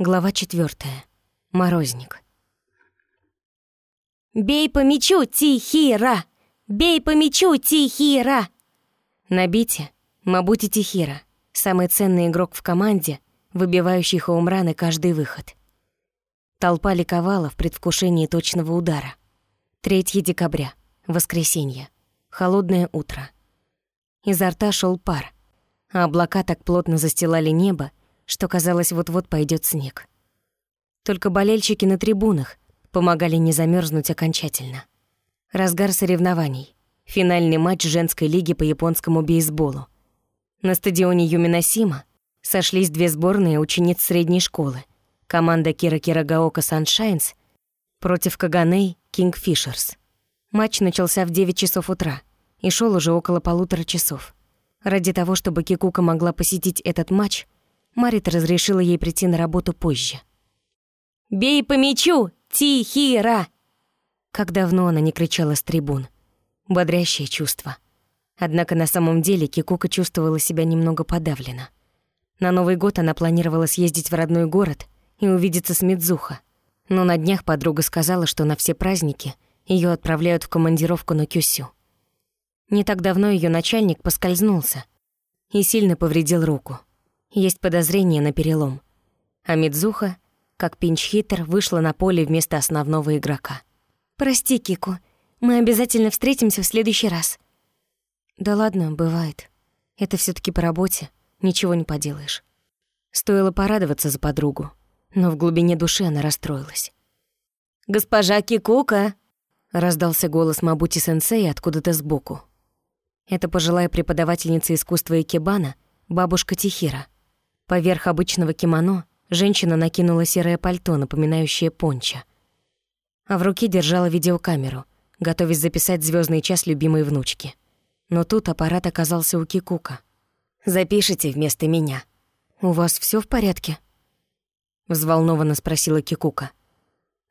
Глава четвертая. Морозник. «Бей по мячу, Тихира! Бей по мячу, Тихира!» На бите Мабути Тихира, самый ценный игрок в команде, выбивающий хоумраны каждый выход. Толпа ликовала в предвкушении точного удара. 3 декабря, воскресенье, холодное утро. Изо рта шел пар, а облака так плотно застилали небо, что казалось, вот-вот пойдет снег. Только болельщики на трибунах помогали не замерзнуть окончательно. Разгар соревнований. Финальный матч женской лиги по японскому бейсболу. На стадионе Юминосима сошлись две сборные учениц средней школы. Команда Кира Кирагаока Саншайнс против Каганей Кингфишерс. Матч начался в 9 часов утра и шел уже около полутора часов. Ради того, чтобы Кикука могла посетить этот матч, Марит разрешила ей прийти на работу позже. «Бей по мячу, Тихира!» Как давно она не кричала с трибун. Бодрящее чувство. Однако на самом деле Кикука чувствовала себя немного подавлена. На Новый год она планировала съездить в родной город и увидеться с Мидзуха. Но на днях подруга сказала, что на все праздники ее отправляют в командировку на Кюсю. Не так давно ее начальник поскользнулся и сильно повредил руку. Есть подозрение на перелом. А Мидзуха, как пинч-хиттер, вышла на поле вместо основного игрока. «Прости, Кику, мы обязательно встретимся в следующий раз». «Да ладно, бывает. Это все таки по работе, ничего не поделаешь». Стоило порадоваться за подругу, но в глубине души она расстроилась. «Госпожа Кикука!» — раздался голос Мабути-сенсея откуда-то сбоку. Это пожилая преподавательница искусства Икебана, бабушка Тихира — Поверх обычного кимоно женщина накинула серое пальто, напоминающее понча. А в руке держала видеокамеру, готовясь записать звездный час любимой внучки. Но тут аппарат оказался у Кикука. «Запишите вместо меня». «У вас все в порядке?» Взволнованно спросила Кикука.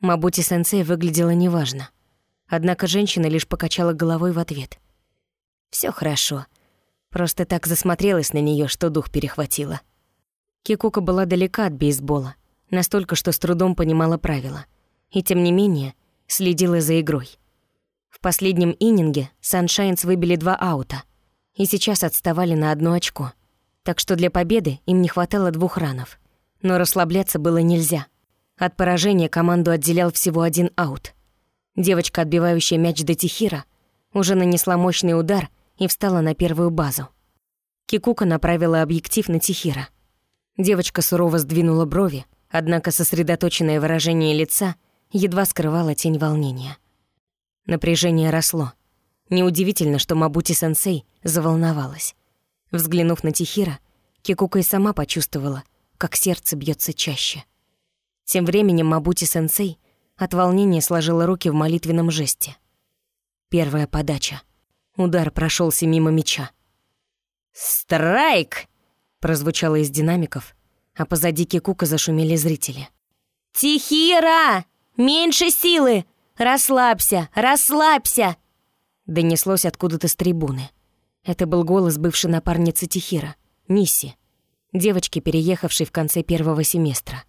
Мабути-сенсей выглядела неважно. Однако женщина лишь покачала головой в ответ. Все хорошо. Просто так засмотрелась на нее, что дух перехватило. Кикука была далека от бейсбола, настолько, что с трудом понимала правила. И тем не менее, следила за игрой. В последнем иннинге Саншайнс выбили два аута и сейчас отставали на одно очко. Так что для победы им не хватало двух ранов. Но расслабляться было нельзя. От поражения команду отделял всего один аут. Девочка, отбивающая мяч до Тихира, уже нанесла мощный удар и встала на первую базу. Кикука направила объектив на Тихира — Девочка сурово сдвинула брови, однако сосредоточенное выражение лица едва скрывало тень волнения. Напряжение росло. Неудивительно, что Мабути-сенсей заволновалась. Взглянув на Тихира, Кикука и сама почувствовала, как сердце бьется чаще. Тем временем Мабути-сенсей от волнения сложила руки в молитвенном жесте. Первая подача. Удар прошелся мимо мяча. «Страйк!» Прозвучало из динамиков, а позади Кикука зашумели зрители. «Тихира! Меньше силы! Расслабься! Расслабься!» Донеслось откуда-то с трибуны. Это был голос бывшей напарницы Тихира, Нисси, девочки, переехавшей в конце первого семестра.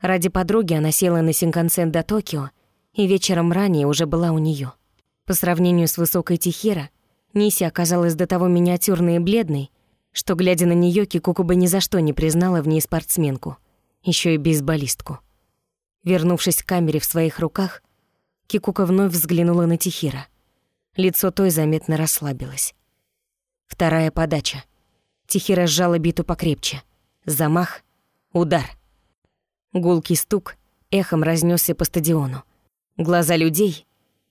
Ради подруги она села на Синкансен до Токио и вечером ранее уже была у нее. По сравнению с высокой Тихира, Ниси оказалась до того миниатюрной и бледной, что, глядя на нее, Кикуку бы ни за что не признала в ней спортсменку, еще и бейсболистку. Вернувшись к камере в своих руках, Кикука вновь взглянула на Тихира. Лицо той заметно расслабилось. Вторая подача. Тихира сжала биту покрепче. Замах. Удар. Гулкий стук эхом разнесся по стадиону. Глаза людей,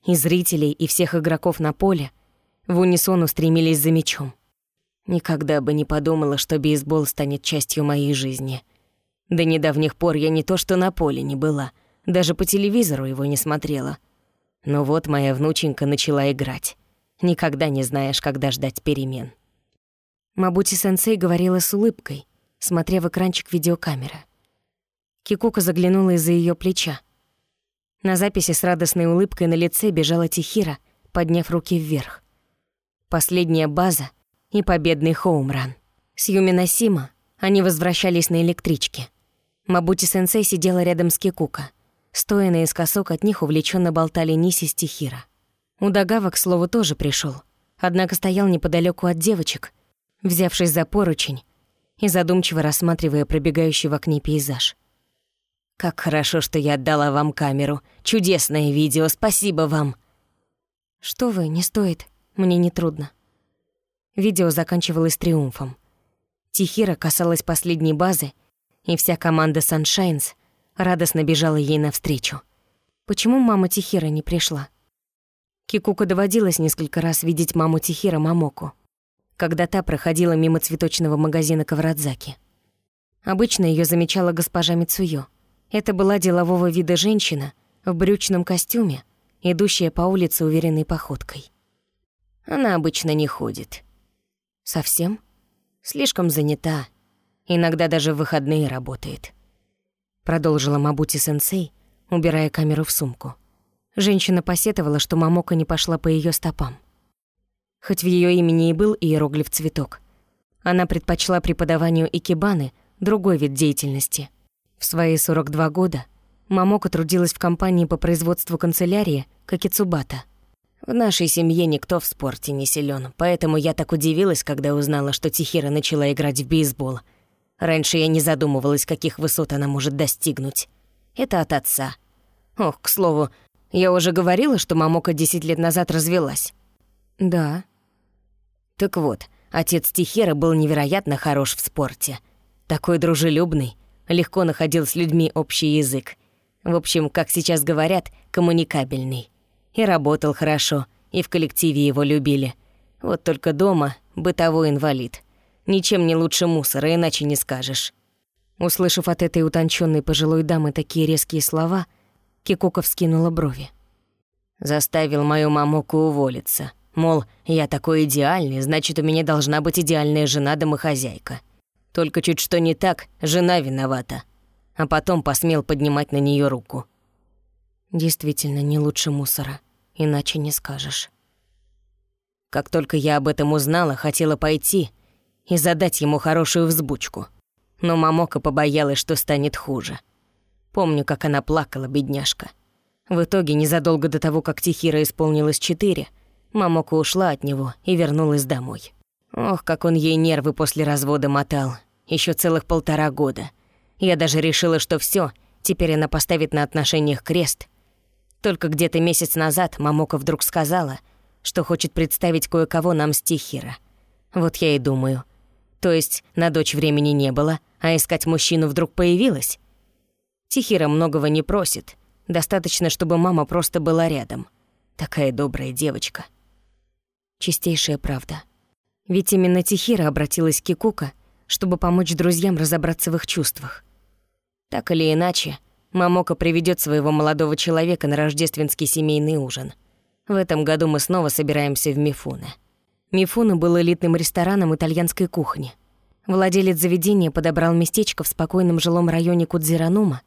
и зрителей, и всех игроков на поле в унисон устремились за мячом. Никогда бы не подумала, что бейсбол станет частью моей жизни. До недавних пор я не то что на поле не была, даже по телевизору его не смотрела. Но вот моя внученька начала играть. Никогда не знаешь, когда ждать перемен. Мабути-сенсей говорила с улыбкой, смотря в экранчик видеокамеры. Кикука заглянула из-за ее плеча. На записи с радостной улыбкой на лице бежала Тихира, подняв руки вверх. Последняя база — и победный хоумран. С Юминосима они возвращались на электричке. Мабути-сенсей сидела рядом с Кикука. Стоя наискосок от них увлеченно болтали Ниси с Тихира. Удагава, к слову, тоже пришел, однако стоял неподалеку от девочек, взявшись за поручень и задумчиво рассматривая пробегающий в окне пейзаж. «Как хорошо, что я отдала вам камеру. Чудесное видео, спасибо вам!» «Что вы, не стоит. Мне не трудно». Видео заканчивалось триумфом. Тихира касалась последней базы, и вся команда Sunshines радостно бежала ей навстречу. Почему мама Тихира не пришла? Кикука доводилось несколько раз видеть маму Тихира Мамоку, когда та проходила мимо цветочного магазина Каврадзаки. Обычно ее замечала госпожа Мицуё. Это была делового вида женщина в брючном костюме, идущая по улице уверенной походкой. Она обычно не ходит. Совсем? Слишком занята. Иногда даже в выходные работает. Продолжила Мабути-сенсей, убирая камеру в сумку. Женщина посетовала, что Мамока не пошла по ее стопам. Хоть в ее имени и был иероглиф «цветок», она предпочла преподаванию икебаны другой вид деятельности. В свои 42 года Мамока трудилась в компании по производству канцелярии Какицубата. В нашей семье никто в спорте не силен, поэтому я так удивилась, когда узнала, что Тихира начала играть в бейсбол. Раньше я не задумывалась, каких высот она может достигнуть. Это от отца. Ох, к слову, я уже говорила, что мамока 10 лет назад развелась. Да. Так вот, отец Тихира был невероятно хорош в спорте. Такой дружелюбный, легко находил с людьми общий язык. В общем, как сейчас говорят, коммуникабельный. И работал хорошо, и в коллективе его любили. Вот только дома бытовой инвалид. Ничем не лучше мусора, иначе не скажешь. Услышав от этой утонченной пожилой дамы такие резкие слова, Кикока вскинула брови. Заставил мою мамуку уволиться. Мол, я такой идеальный, значит, у меня должна быть идеальная жена-домохозяйка. Только чуть что не так, жена виновата. А потом посмел поднимать на нее руку. Действительно, не лучше мусора, иначе не скажешь. Как только я об этом узнала, хотела пойти и задать ему хорошую взбучку. Но Мамока побоялась, что станет хуже. Помню, как она плакала, бедняжка. В итоге, незадолго до того, как Тихира исполнилось четыре, Мамока ушла от него и вернулась домой. Ох, как он ей нервы после развода мотал. Еще целых полтора года. Я даже решила, что все, теперь она поставит на отношениях крест — только где-то месяц назад Мамока вдруг сказала, что хочет представить кое-кого нам с Тихира. Вот я и думаю. То есть на дочь времени не было, а искать мужчину вдруг появилась? Тихира многого не просит. Достаточно, чтобы мама просто была рядом. Такая добрая девочка. Чистейшая правда. Ведь именно Тихира обратилась к Кикука, чтобы помочь друзьям разобраться в их чувствах. Так или иначе, Мамока приведет своего молодого человека на рождественский семейный ужин. В этом году мы снова собираемся в Мифуне. Мифуне был элитным рестораном итальянской кухни. Владелец заведения подобрал местечко в спокойном жилом районе Кудзиранума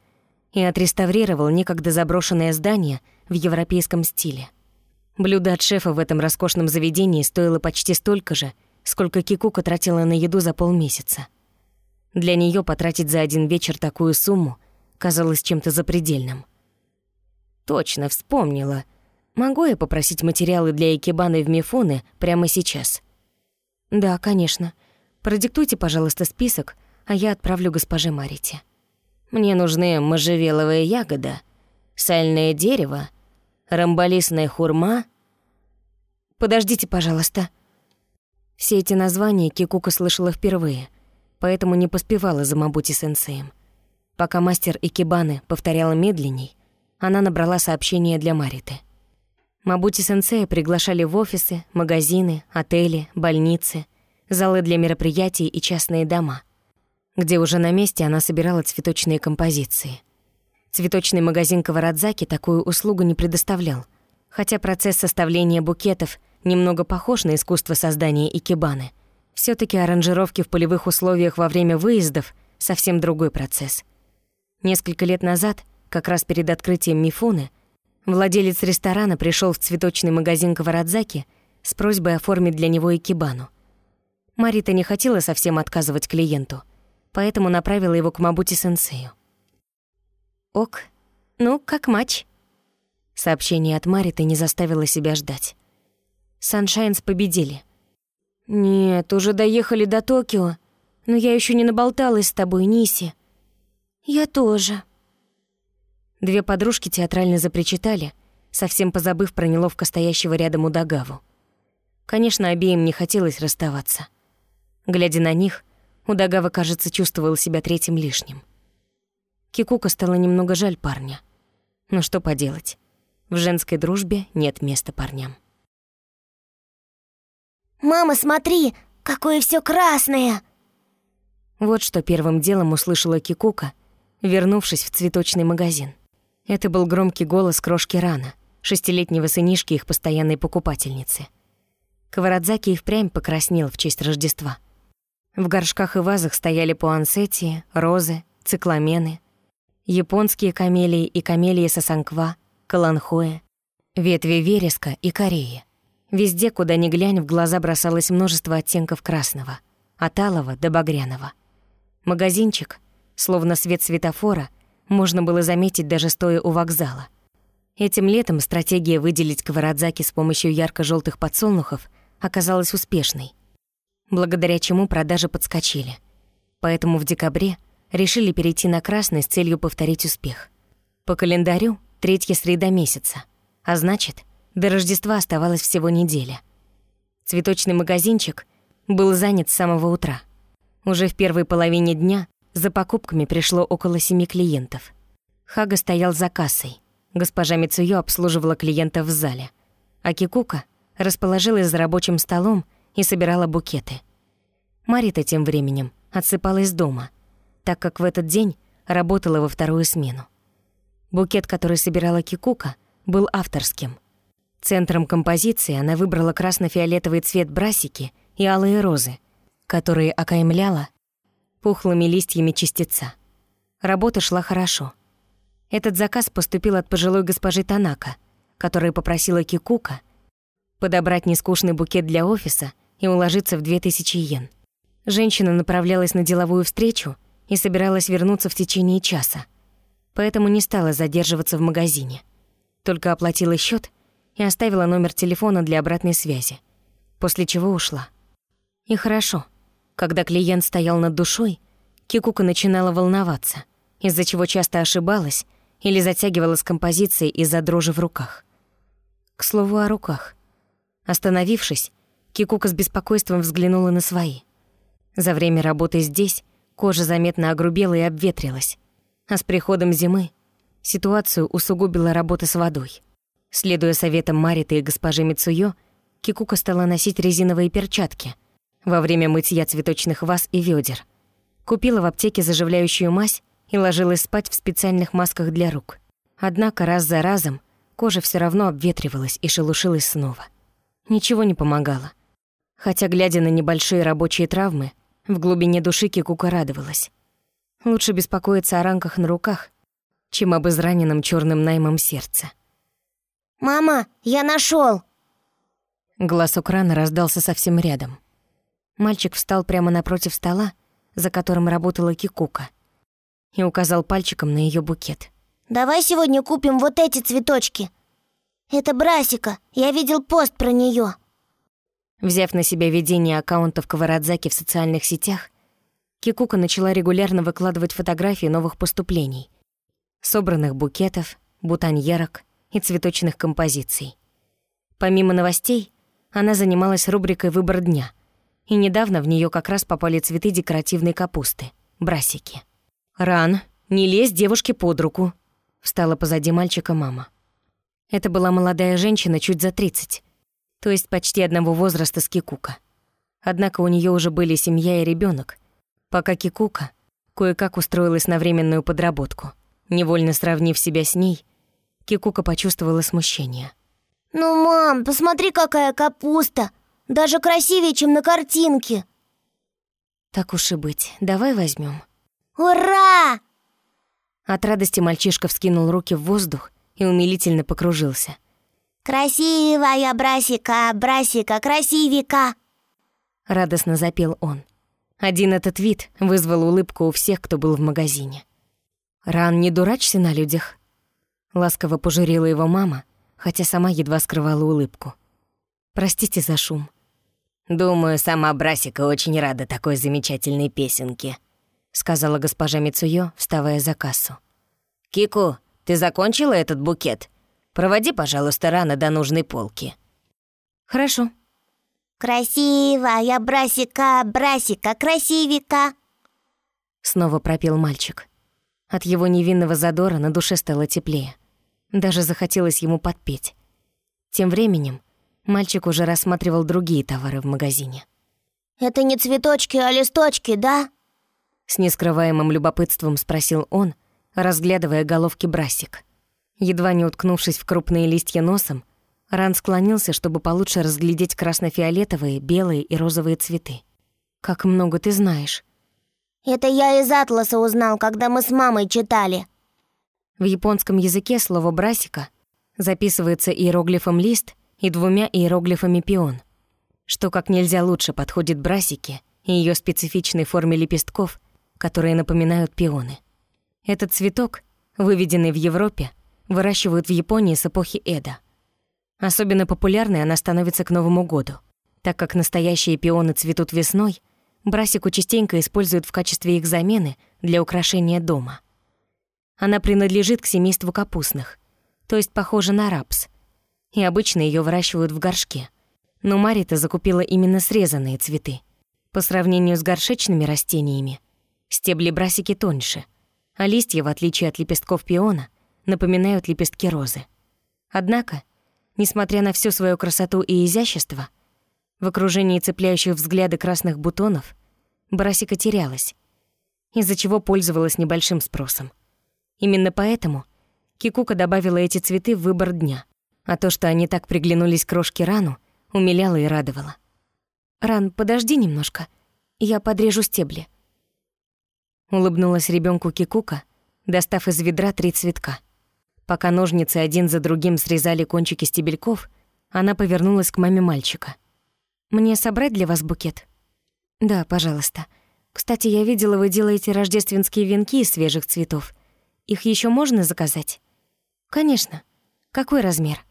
и отреставрировал некогда заброшенное здание в европейском стиле. Блюдо от шефа в этом роскошном заведении стоило почти столько же, сколько Кикука тратила на еду за полмесяца. Для нее потратить за один вечер такую сумму казалось чем-то запредельным. Точно, вспомнила. Могу я попросить материалы для Икебаны в Мифоне прямо сейчас? Да, конечно. Продиктуйте, пожалуйста, список, а я отправлю госпоже Марите. Мне нужны можжевеловая ягода, сальное дерево, рамболисная хурма. Подождите, пожалуйста. Все эти названия Кикука слышала впервые, поэтому не поспевала за Мабути-сенсеем. Пока мастер Икебаны повторяла медленней, она набрала сообщение для Мариты. Мабути-сенсея приглашали в офисы, магазины, отели, больницы, залы для мероприятий и частные дома, где уже на месте она собирала цветочные композиции. Цветочный магазин Каварадзаки такую услугу не предоставлял, хотя процесс составления букетов немного похож на искусство создания икебаны. все таки аранжировки в полевых условиях во время выездов — совсем другой процесс — Несколько лет назад, как раз перед открытием Мифуны, владелец ресторана пришел в цветочный магазин Каварадзаки с просьбой оформить для него икебану. Марита не хотела совсем отказывать клиенту, поэтому направила его к Мабути-сенсею. «Ок. Ну, как матч?» Сообщение от Мариты не заставило себя ждать. Саншайнс победили. «Нет, уже доехали до Токио, но я еще не наболталась с тобой, Ниси». «Я тоже». Две подружки театрально запричитали, совсем позабыв про неловко стоящего рядом Удагаву. Конечно, обеим не хотелось расставаться. Глядя на них, Удагава, кажется, чувствовал себя третьим лишним. Кикука стало немного жаль парня. Но что поделать? В женской дружбе нет места парням. «Мама, смотри, какое все красное!» Вот что первым делом услышала Кикука, вернувшись в цветочный магазин. Это был громкий голос крошки Рана, шестилетнего сынишки их постоянной покупательницы. Каварадзаки и впрямь покраснел в честь Рождества. В горшках и вазах стояли пуансетии, розы, цикламены, японские камелии и камелии сосанква, каланхоя, ветви вереска и кореи. Везде, куда ни глянь, в глаза бросалось множество оттенков красного, от алого до багряного. Магазинчик, словно свет светофора, можно было заметить даже стоя у вокзала. Этим летом стратегия выделить Каварадзаки с помощью ярко желтых подсолнухов оказалась успешной благодаря чему продажи подскочили. Поэтому в декабре решили перейти на красный с целью повторить успех. По календарю третья среда месяца, а значит, до Рождества оставалась всего неделя. Цветочный магазинчик был занят с самого утра. Уже в первой половине дня за покупками пришло около семи клиентов. Хага стоял за кассой. Госпожа Мицуё обслуживала клиентов в зале. А Кикука расположилась за рабочим столом и собирала букеты. Марита тем временем отсыпалась дома, так как в этот день работала во вторую смену. Букет, который собирала Кикука, был авторским. Центром композиции она выбрала красно-фиолетовый цвет брасики и алые розы, которые окаймляла пухлыми листьями частица. Работа шла хорошо. Этот заказ поступил от пожилой госпожи Танака, которая попросила Кикука подобрать нескучный букет для офиса и уложиться в 2000 йен. Женщина направлялась на деловую встречу и собиралась вернуться в течение часа, поэтому не стала задерживаться в магазине. Только оплатила счет и оставила номер телефона для обратной связи, после чего ушла. И хорошо, когда клиент стоял над душой, Кикука начинала волноваться, из-за чего часто ошибалась или затягивала с композицией из-за дрожи в руках. К слову о руках. Остановившись, Кикука с беспокойством взглянула на свои. За время работы здесь кожа заметно огрубела и обветрилась. А с приходом зимы ситуацию усугубила работа с водой. Следуя советам Мариты и госпожи Мицуё, Кикука стала носить резиновые перчатки во время мытья цветочных ваз и ведер. Купила в аптеке заживляющую мазь и ложилась спать в специальных масках для рук. Однако раз за разом кожа все равно обветривалась и шелушилась снова. Ничего не помогало. Хотя, глядя на небольшие рабочие травмы, в глубине души Кикука радовалась. Лучше беспокоиться о ранках на руках, чем об израненном черным наймом сердце. «Мама, я нашел! Глаз Украна раздался совсем рядом. Мальчик встал прямо напротив стола, за которым работала Кикука, и указал пальчиком на ее букет. «Давай сегодня купим вот эти цветочки. Это Брасика, я видел пост про нее. Взяв на себя ведение аккаунтов Каварадзаки в социальных сетях, Кикука начала регулярно выкладывать фотографии новых поступлений, собранных букетов, бутоньерок и цветочных композиций. Помимо новостей, она занималась рубрикой «Выбор дня», и недавно в нее как раз попали цветы декоративной капусты — брасики. «Ран, не лезь девушке под руку», — встала позади мальчика мама. Это была молодая женщина чуть за тридцать, то есть почти одного возраста с Кикука. Однако у нее уже были семья и ребенок, пока Кикука кое-как устроилась на временную подработку. Невольно сравнив себя с ней, Кикука почувствовала смущение. «Ну, мам, посмотри, какая капуста! Даже красивее, чем на картинке!» «Так уж и быть, давай возьмем. «Ура!» От радости мальчишка вскинул руки в воздух и умилительно покружился. «Красивая Брасика, Брасика, красивика!» Радостно запел он. Один этот вид вызвал улыбку у всех, кто был в магазине. «Ран, не дурачься на людях», — ласково пожурила его мама, хотя сама едва скрывала улыбку. «Простите за шум». «Думаю, сама Брасика очень рада такой замечательной песенке», — сказала госпожа Мицуё, вставая за кассу. «Кику, ты закончила этот букет? Проводи, пожалуйста, рано до нужной полки». «Хорошо». «Красивая Брасика, Брасика, красивика!» Снова пропел мальчик. От его невинного задора на душе стало теплее. Даже захотелось ему подпеть. Тем временем мальчик уже рассматривал другие товары в магазине. «Это не цветочки, а листочки, да?» С нескрываемым любопытством спросил он, разглядывая головки брасик. Едва не уткнувшись в крупные листья носом, Ран склонился, чтобы получше разглядеть красно-фиолетовые, белые и розовые цветы. «Как много ты знаешь!» «Это я из атласа узнал, когда мы с мамой читали». В японском языке слово «брасика» записывается иероглифом «лист» и двумя иероглифами «пион», что как нельзя лучше подходит брасике и ее специфичной форме лепестков, которые напоминают пионы. Этот цветок, выведенный в Европе, выращивают в Японии с эпохи Эда. Особенно популярной она становится к Новому году, так как настоящие пионы цветут весной, брасику частенько используют в качестве их замены для украшения дома. Она принадлежит к семейству капустных, то есть похожа на рапс, и обычно ее выращивают в горшке. Но Марита закупила именно срезанные цветы. По сравнению с горшечными растениями, стебли брасики тоньше, а листья, в отличие от лепестков пиона, напоминают лепестки розы. Однако, несмотря на всю свою красоту и изящество, в окружении цепляющих взгляды красных бутонов брасика терялась, из-за чего пользовалась небольшим спросом. Именно поэтому Кикука добавила эти цветы в выбор дня, а то, что они так приглянулись крошке Рану, умиляло и радовало. «Ран, подожди немножко, я подрежу стебли». Улыбнулась ребенку Кикука, достав из ведра три цветка. Пока ножницы один за другим срезали кончики стебельков, она повернулась к маме мальчика. «Мне собрать для вас букет?» «Да, пожалуйста. Кстати, я видела, вы делаете рождественские венки из свежих цветов. Их еще можно заказать?» «Конечно. Какой размер?»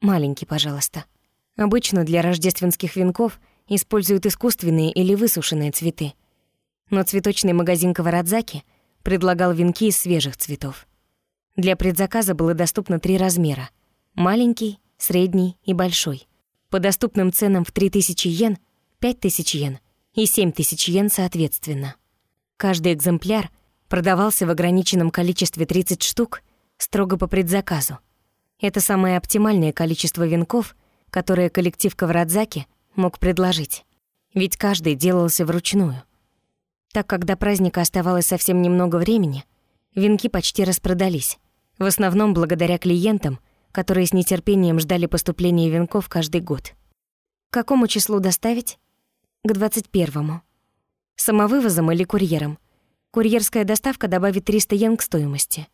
«Маленький, пожалуйста. Обычно для рождественских венков используют искусственные или высушенные цветы. Но цветочный магазин Каварадзаки предлагал венки из свежих цветов. Для предзаказа было доступно три размера — маленький, средний и большой. По доступным ценам в 3000 йен, 5000 йен и 7000 йен соответственно. Каждый экземпляр продавался в ограниченном количестве 30 штук строго по предзаказу. Это самое оптимальное количество венков, которое коллектив Каврадзаки мог предложить. Ведь каждый делался вручную. Так как до праздника оставалось совсем немного времени, венки почти распродались. В основном благодаря клиентам, которые с нетерпением ждали поступления венков каждый год. К какому числу доставить? К 21-му. Самовывозом или курьером? Курьерская доставка добавит 300 йен к стоимости.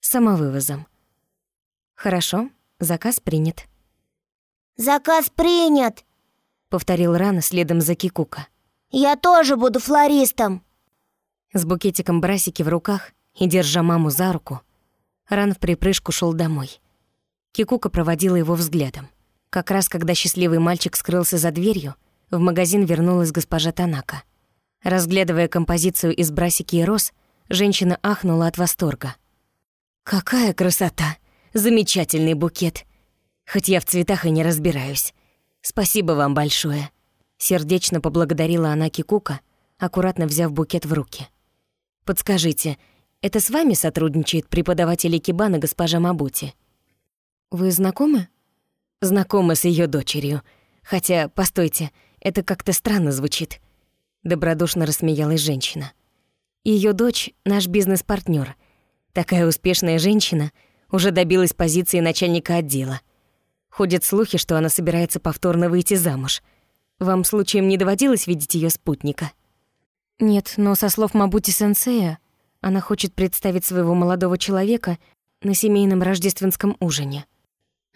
Самовывозом. Хорошо, заказ принят. «Заказ принят!» — повторил Рана следом за Кикука. «Я тоже буду флористом!» С букетиком брасики в руках и держа маму за руку, Ран в припрыжку шел домой. Кикука проводила его взглядом. Как раз когда счастливый мальчик скрылся за дверью, в магазин вернулась госпожа Танака. Разглядывая композицию из брасики и роз, женщина ахнула от восторга. «Какая красота! Замечательный букет! Хоть я в цветах и не разбираюсь. Спасибо вам большое!» Сердечно поблагодарила она Кикука, аккуратно взяв букет в руки. «Подскажите, это с вами сотрудничает преподаватель Икебана госпожа Мабути. Вы знакомы? Знакомы с ее дочерью. Хотя, постойте, это как-то странно звучит. Добродушно рассмеялась женщина. Ее дочь — наш бизнес партнер Такая успешная женщина уже добилась позиции начальника отдела. Ходят слухи, что она собирается повторно выйти замуж. Вам случаем не доводилось видеть ее спутника? Нет, но со слов Мабути-сенсея, она хочет представить своего молодого человека на семейном рождественском ужине.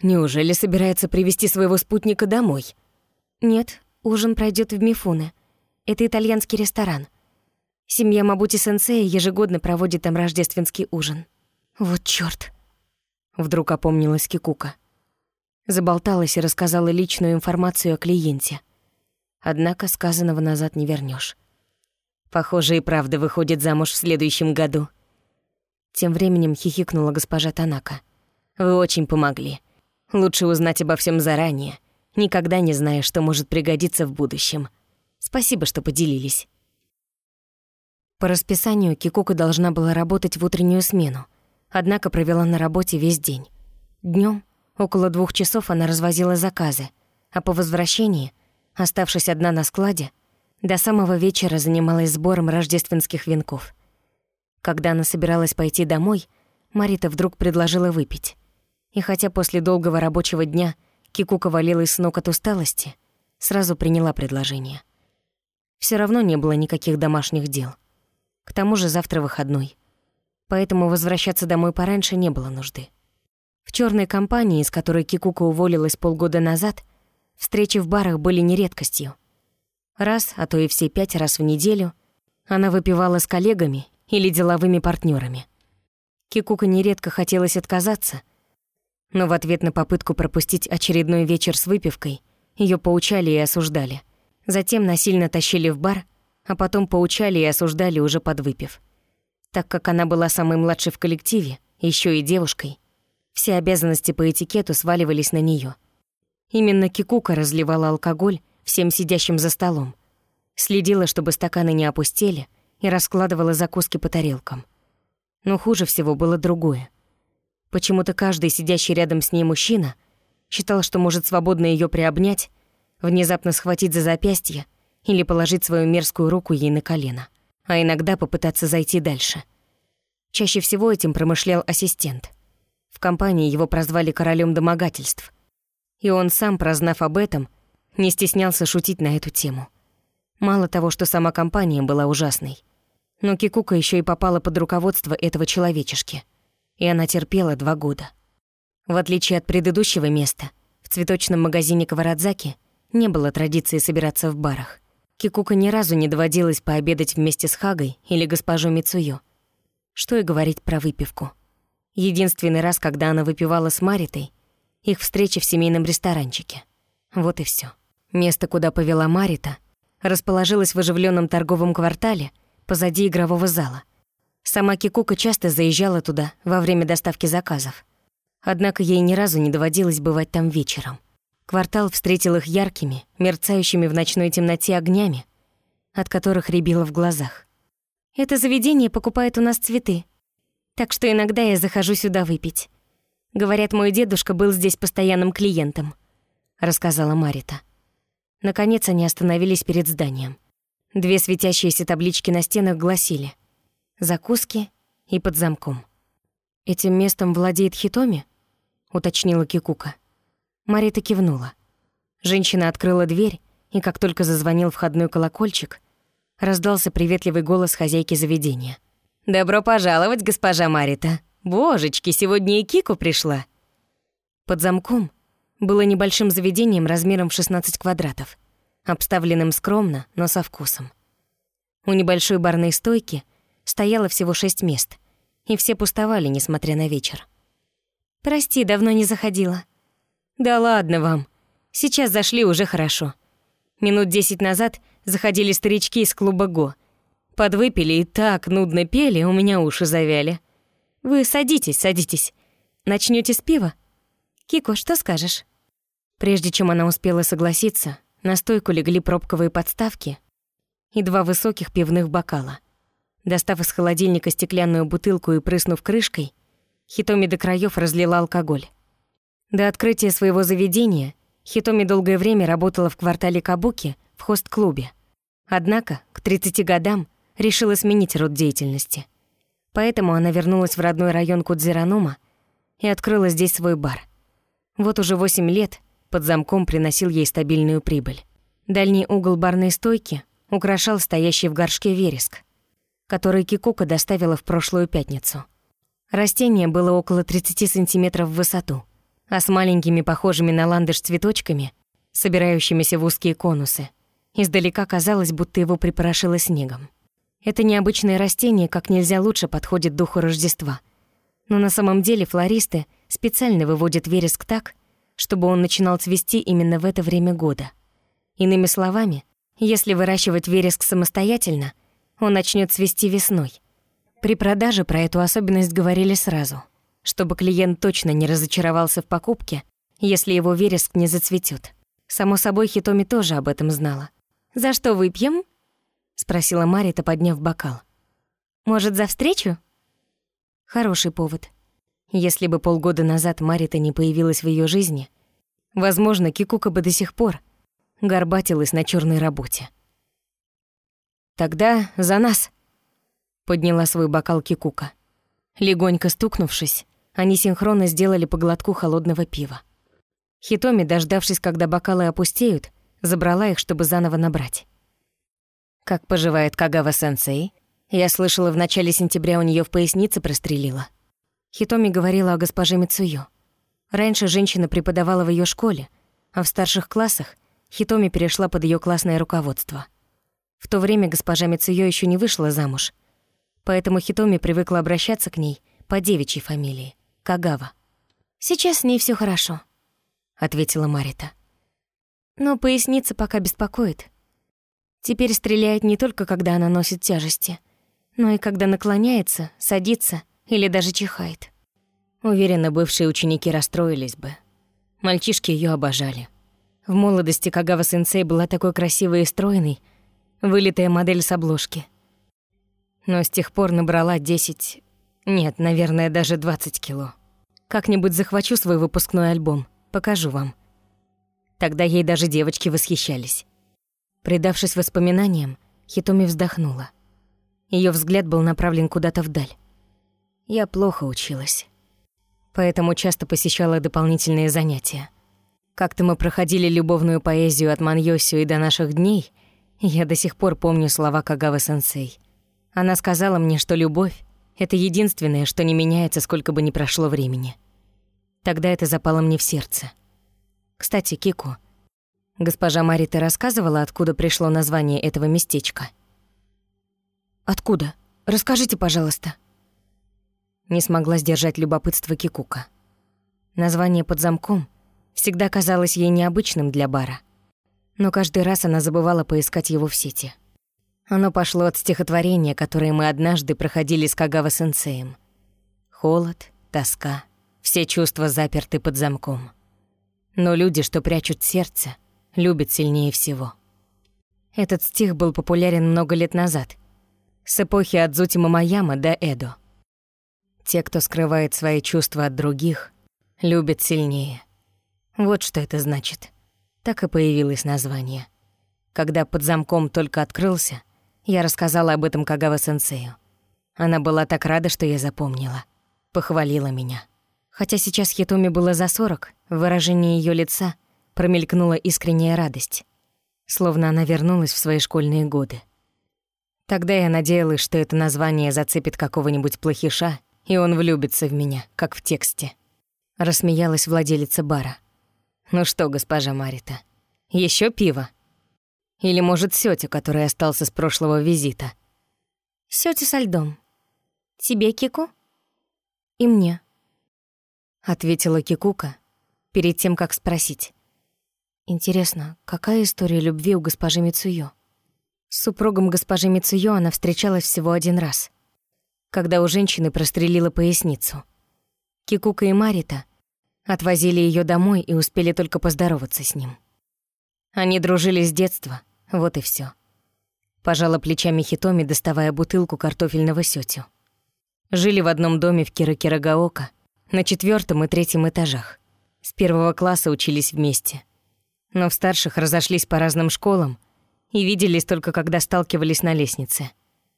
Неужели собирается привести своего спутника домой? Нет, ужин пройдет в Мифуне. Это итальянский ресторан. Семья Мабути-сенсея ежегодно проводит там рождественский ужин. Вот чёрт. Вдруг опомнилась Кикука. Заболталась и рассказала личную информацию о клиенте. Однако сказанного назад не вернёшь. Похоже, и правда выходит замуж в следующем году. Тем временем хихикнула госпожа Танака. Вы очень помогли. Лучше узнать обо всем заранее, никогда не зная, что может пригодиться в будущем. Спасибо, что поделились. По расписанию Кикука должна была работать в утреннюю смену, однако провела на работе весь день. Днем около двух часов она развозила заказы, а по возвращении, оставшись одна на складе, до самого вечера занималась сбором рождественских венков. Когда она собиралась пойти домой, Марита вдруг предложила выпить. И хотя после долгого рабочего дня Кикука валилась с ног от усталости, сразу приняла предложение. Все равно не было никаких домашних дел. К тому же завтра выходной. Поэтому возвращаться домой пораньше не было нужды. В черной компании, из которой Кикука уволилась полгода назад, встречи в барах были не редкостью. Раз, а то и все пять раз в неделю она выпивала с коллегами или деловыми партнерами. Кикука нередко хотелось отказаться, но в ответ на попытку пропустить очередной вечер с выпивкой ее поучали и осуждали. Затем насильно тащили в бар а потом поучали и осуждали уже подвыпив. Так как она была самой младшей в коллективе, еще и девушкой, все обязанности по этикету сваливались на нее. Именно Кикука разливала алкоголь всем сидящим за столом, следила, чтобы стаканы не опустели, и раскладывала закуски по тарелкам. Но хуже всего было другое. Почему-то каждый сидящий рядом с ней мужчина считал, что может свободно ее приобнять, внезапно схватить за запястье или положить свою мерзкую руку ей на колено, а иногда попытаться зайти дальше. Чаще всего этим промышлял ассистент. В компании его прозвали королем домогательств. И он сам, прознав об этом, не стеснялся шутить на эту тему. Мало того, что сама компания была ужасной, но Кикука еще и попала под руководство этого человечешки. И она терпела два года. В отличие от предыдущего места, в цветочном магазине Каварадзаки не было традиции собираться в барах. Кикука ни разу не доводилось пообедать вместе с Хагой или госпожой Мицуё. Что и говорить про выпивку. Единственный раз, когда она выпивала с Маритой, их встреча в семейном ресторанчике. Вот и все. Место, куда повела Марита, расположилось в оживленном торговом квартале позади игрового зала. Сама Кикука часто заезжала туда во время доставки заказов. Однако ей ни разу не доводилось бывать там вечером. Квартал встретил их яркими, мерцающими в ночной темноте огнями, от которых рябило в глазах. «Это заведение покупает у нас цветы, так что иногда я захожу сюда выпить. Говорят, мой дедушка был здесь постоянным клиентом», — рассказала Марита. Наконец они остановились перед зданием. Две светящиеся таблички на стенах гласили «Закуски» и «Под замком». «Этим местом владеет Хитоми?» — уточнила Кикука. Марита кивнула. Женщина открыла дверь, и как только зазвонил входной колокольчик, раздался приветливый голос хозяйки заведения. «Добро пожаловать, госпожа Марита! Божечки, сегодня и Кику пришла!» Под замком было небольшим заведением размером в 16 квадратов, обставленным скромно, но со вкусом. У небольшой барной стойки стояло всего шесть мест, и все пустовали, несмотря на вечер. «Прости, давно не заходила», «Да ладно вам. Сейчас зашли уже хорошо. Минут десять назад заходили старички из клуба «Го». Подвыпили и так нудно пели, у меня уши завяли. Вы садитесь, садитесь. Начнете с пива? Кико, что скажешь?» Прежде чем она успела согласиться, на стойку легли пробковые подставки и два высоких пивных бокала. Достав из холодильника стеклянную бутылку и прыснув крышкой, Хитоми до краев разлила алкоголь. До открытия своего заведения Хитоми долгое время работала в квартале Кабуки в хост-клубе. Однако к 30 годам решила сменить род деятельности. Поэтому она вернулась в родной район Кудзиранума и открыла здесь свой бар. Вот уже 8 лет под замком приносил ей стабильную прибыль. Дальний угол барной стойки украшал стоящий в горшке вереск, который Кикука доставила в прошлую пятницу. Растение было около 30 сантиметров в высоту — а с маленькими, похожими на ландыш цветочками, собирающимися в узкие конусы. Издалека казалось, будто его припорошило снегом. Это необычное растение как нельзя лучше подходит духу Рождества. Но на самом деле флористы специально выводят вереск так, чтобы он начинал цвести именно в это время года. Иными словами, если выращивать вереск самостоятельно, он начнет цвести весной. При продаже про эту особенность говорили сразу, чтобы клиент точно не разочаровался в покупке, если его вереск не зацветет. Само собой, Хитоми тоже об этом знала. «За что выпьем?» — спросила Марита, подняв бокал. «Может, за встречу?» Хороший повод. Если бы полгода назад Марита не появилась в ее жизни, возможно, Кикука бы до сих пор горбатилась на черной работе. «Тогда за нас!» — подняла свой бокал Кикука. Легонько стукнувшись, они синхронно сделали по глотку холодного пива. Хитоми, дождавшись, когда бокалы опустеют, забрала их, чтобы заново набрать. «Как поживает Кагава-сенсей?» Я слышала, в начале сентября у нее в пояснице прострелила. Хитоми говорила о госпоже Мицуё. Раньше женщина преподавала в ее школе, а в старших классах Хитоми перешла под ее классное руководство. В то время госпожа Мицуё еще не вышла замуж, поэтому Хитоми привыкла обращаться к ней по девичьей фамилии — Кагава. «Сейчас с ней все хорошо», — ответила Марита. «Но поясница пока беспокоит. Теперь стреляет не только, когда она носит тяжести — но и когда наклоняется, садится или даже чихает. Уверена, бывшие ученики расстроились бы. Мальчишки ее обожали. В молодости Кагава-сенсей была такой красивой и стройной, вылитая модель с обложки. Но с тех пор набрала 10... Нет, наверное, даже 20 кило. Как-нибудь захвачу свой выпускной альбом, покажу вам. Тогда ей даже девочки восхищались. Предавшись воспоминаниям, Хитоми вздохнула. Ее взгляд был направлен куда-то вдаль. Я плохо училась. Поэтому часто посещала дополнительные занятия. Как-то мы проходили любовную поэзию от Маньосю и до наших дней, я до сих пор помню слова Кагавы-сенсей. Она сказала мне, что любовь — это единственное, что не меняется, сколько бы ни прошло времени. Тогда это запало мне в сердце. Кстати, Кику, госпожа Марита рассказывала, откуда пришло название этого местечка — Откуда? Расскажите, пожалуйста. Не смогла сдержать любопытство Кикука. Название под замком всегда казалось ей необычным для бара. Но каждый раз она забывала поискать его в сети. Оно пошло от стихотворения, которое мы однажды проходили с Кагава-сенсеем. Холод, тоска, все чувства заперты под замком. Но люди, что прячут сердце, любят сильнее всего. Этот стих был популярен много лет назад — с эпохи Адзути Мамаяма до Эдо. Те, кто скрывает свои чувства от других, любят сильнее. Вот что это значит. Так и появилось название. Когда под замком только открылся, я рассказала об этом Кагава-сенсею. Она была так рада, что я запомнила. Похвалила меня. Хотя сейчас Хитоми было за сорок, в выражении ее лица промелькнула искренняя радость. Словно она вернулась в свои школьные годы. Тогда я надеялась, что это название зацепит какого-нибудь плохиша, и он влюбится в меня, как в тексте. Рассмеялась владелица бара. «Ну что, госпожа Марита, еще пиво? Или, может, сётя, который остался с прошлого визита?» «Сётя со льдом. Тебе, Кику?» «И мне», — ответила Кикука перед тем, как спросить. «Интересно, какая история любви у госпожи Мицуё?» С супругом госпожи Мицуё она встречалась всего один раз, когда у женщины прострелила поясницу. Кикука и Марита отвозили ее домой и успели только поздороваться с ним. Они дружили с детства, вот и все. Пожала плечами Хитоми, доставая бутылку картофельного сётю. Жили в одном доме в Киракирагаока, на четвертом и третьем этажах. С первого класса учились вместе. Но в старших разошлись по разным школам, и виделись только когда сталкивались на лестнице.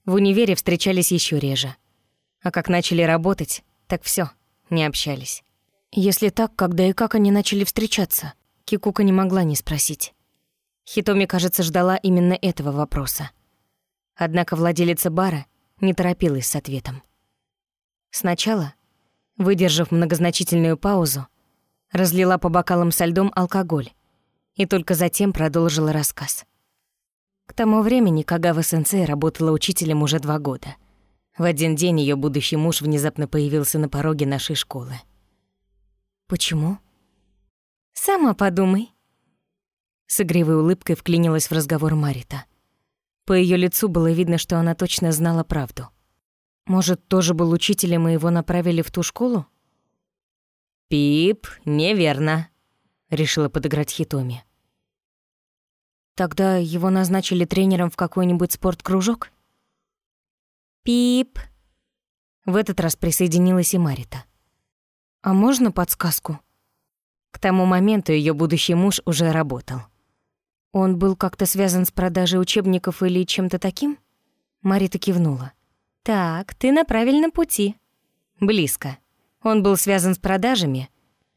В универе встречались еще реже. А как начали работать, так все, не общались. Если так, когда и как они начали встречаться, Кикука не могла не спросить. Хитоми, кажется, ждала именно этого вопроса. Однако владелица бара не торопилась с ответом. Сначала, выдержав многозначительную паузу, разлила по бокалам со льдом алкоголь и только затем продолжила рассказ. К тому времени Кагава-сенсей работала учителем уже два года. В один день ее будущий муж внезапно появился на пороге нашей школы. «Почему?» «Сама подумай». С игривой улыбкой вклинилась в разговор Марита. По ее лицу было видно, что она точно знала правду. Может, тоже был учителем, и его направили в ту школу? «Пип, неверно», — решила подыграть Хитоми. Тогда его назначили тренером в какой-нибудь спорткружок? «Пип!» В этот раз присоединилась и Марита. «А можно подсказку?» К тому моменту ее будущий муж уже работал. Он был как-то связан с продажей учебников или чем-то таким? Марита кивнула. «Так, ты на правильном пути». «Близко. Он был связан с продажами,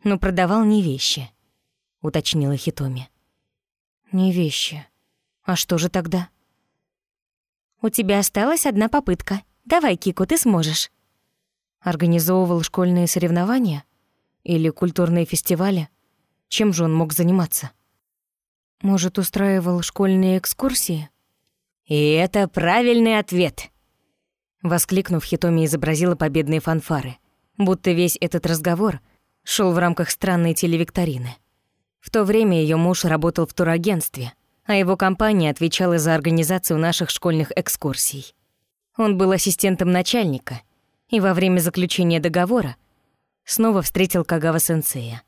но продавал не вещи», — уточнила Хитоми. «Не вещи. А что же тогда?» «У тебя осталась одна попытка. Давай, Кику, ты сможешь». Организовывал школьные соревнования? Или культурные фестивали? Чем же он мог заниматься? Может, устраивал школьные экскурсии? «И это правильный ответ!» Воскликнув, Хитоми изобразила победные фанфары, будто весь этот разговор шел в рамках странной телевикторины. В то время ее муж работал в турагентстве, а его компания отвечала за организацию наших школьных экскурсий. Он был ассистентом начальника, и во время заключения договора снова встретил Кагава-сенсея.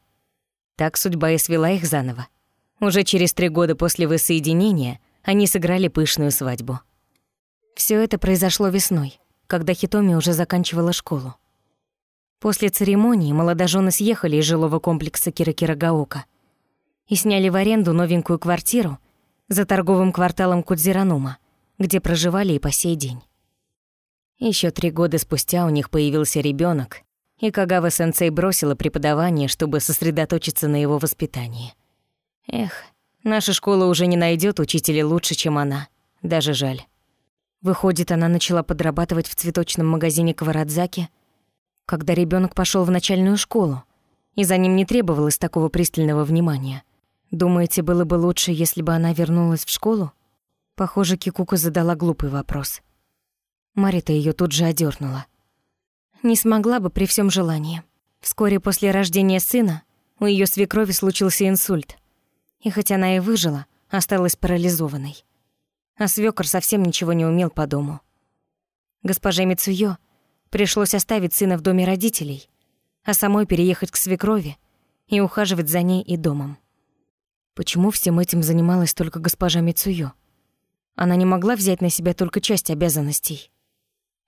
Так судьба и свела их заново. Уже через три года после воссоединения они сыграли пышную свадьбу. Все это произошло весной, когда Хитоми уже заканчивала школу. После церемонии молодожены съехали из жилого комплекса Киракирагаока и сняли в аренду новенькую квартиру за торговым кварталом Кудзиранума, где проживали и по сей день. Еще три года спустя у них появился ребенок, и Кагава-сенсей бросила преподавание, чтобы сосредоточиться на его воспитании. Эх, наша школа уже не найдет учителя лучше, чем она. Даже жаль. Выходит, она начала подрабатывать в цветочном магазине Каварадзаки, когда ребенок пошел в начальную школу, и за ним не требовалось такого пристального внимания. Думаете, было бы лучше, если бы она вернулась в школу? Похоже, Кикука задала глупый вопрос. Марита ее тут же одернула. Не смогла бы при всем желании. Вскоре после рождения сына у ее свекрови случился инсульт. И хоть она и выжила, осталась парализованной а свёкор совсем ничего не умел по дому. Госпоже Мицуё пришлось оставить сына в доме родителей, а самой переехать к свекрови и ухаживать за ней и домом. Почему всем этим занималась только госпожа Мицуё? Она не могла взять на себя только часть обязанностей.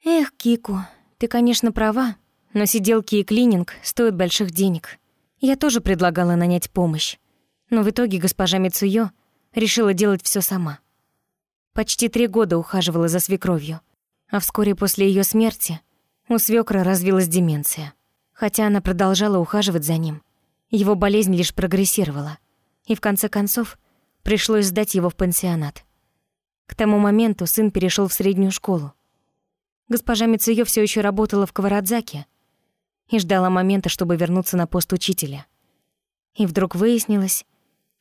Эх, Кику, ты, конечно, права, но сиделки и клининг стоят больших денег. Я тоже предлагала нанять помощь, но в итоге госпожа Мицуё решила делать всё сама. Почти три года ухаживала за свекровью, а вскоре после ее смерти у свекра развилась деменция. Хотя она продолжала ухаживать за ним, его болезнь лишь прогрессировала, и в конце концов пришлось сдать его в пансионат. К тому моменту сын перешел в среднюю школу. Госпожа Мицуё все еще работала в Каварадзаке и ждала момента, чтобы вернуться на пост учителя. И вдруг выяснилось,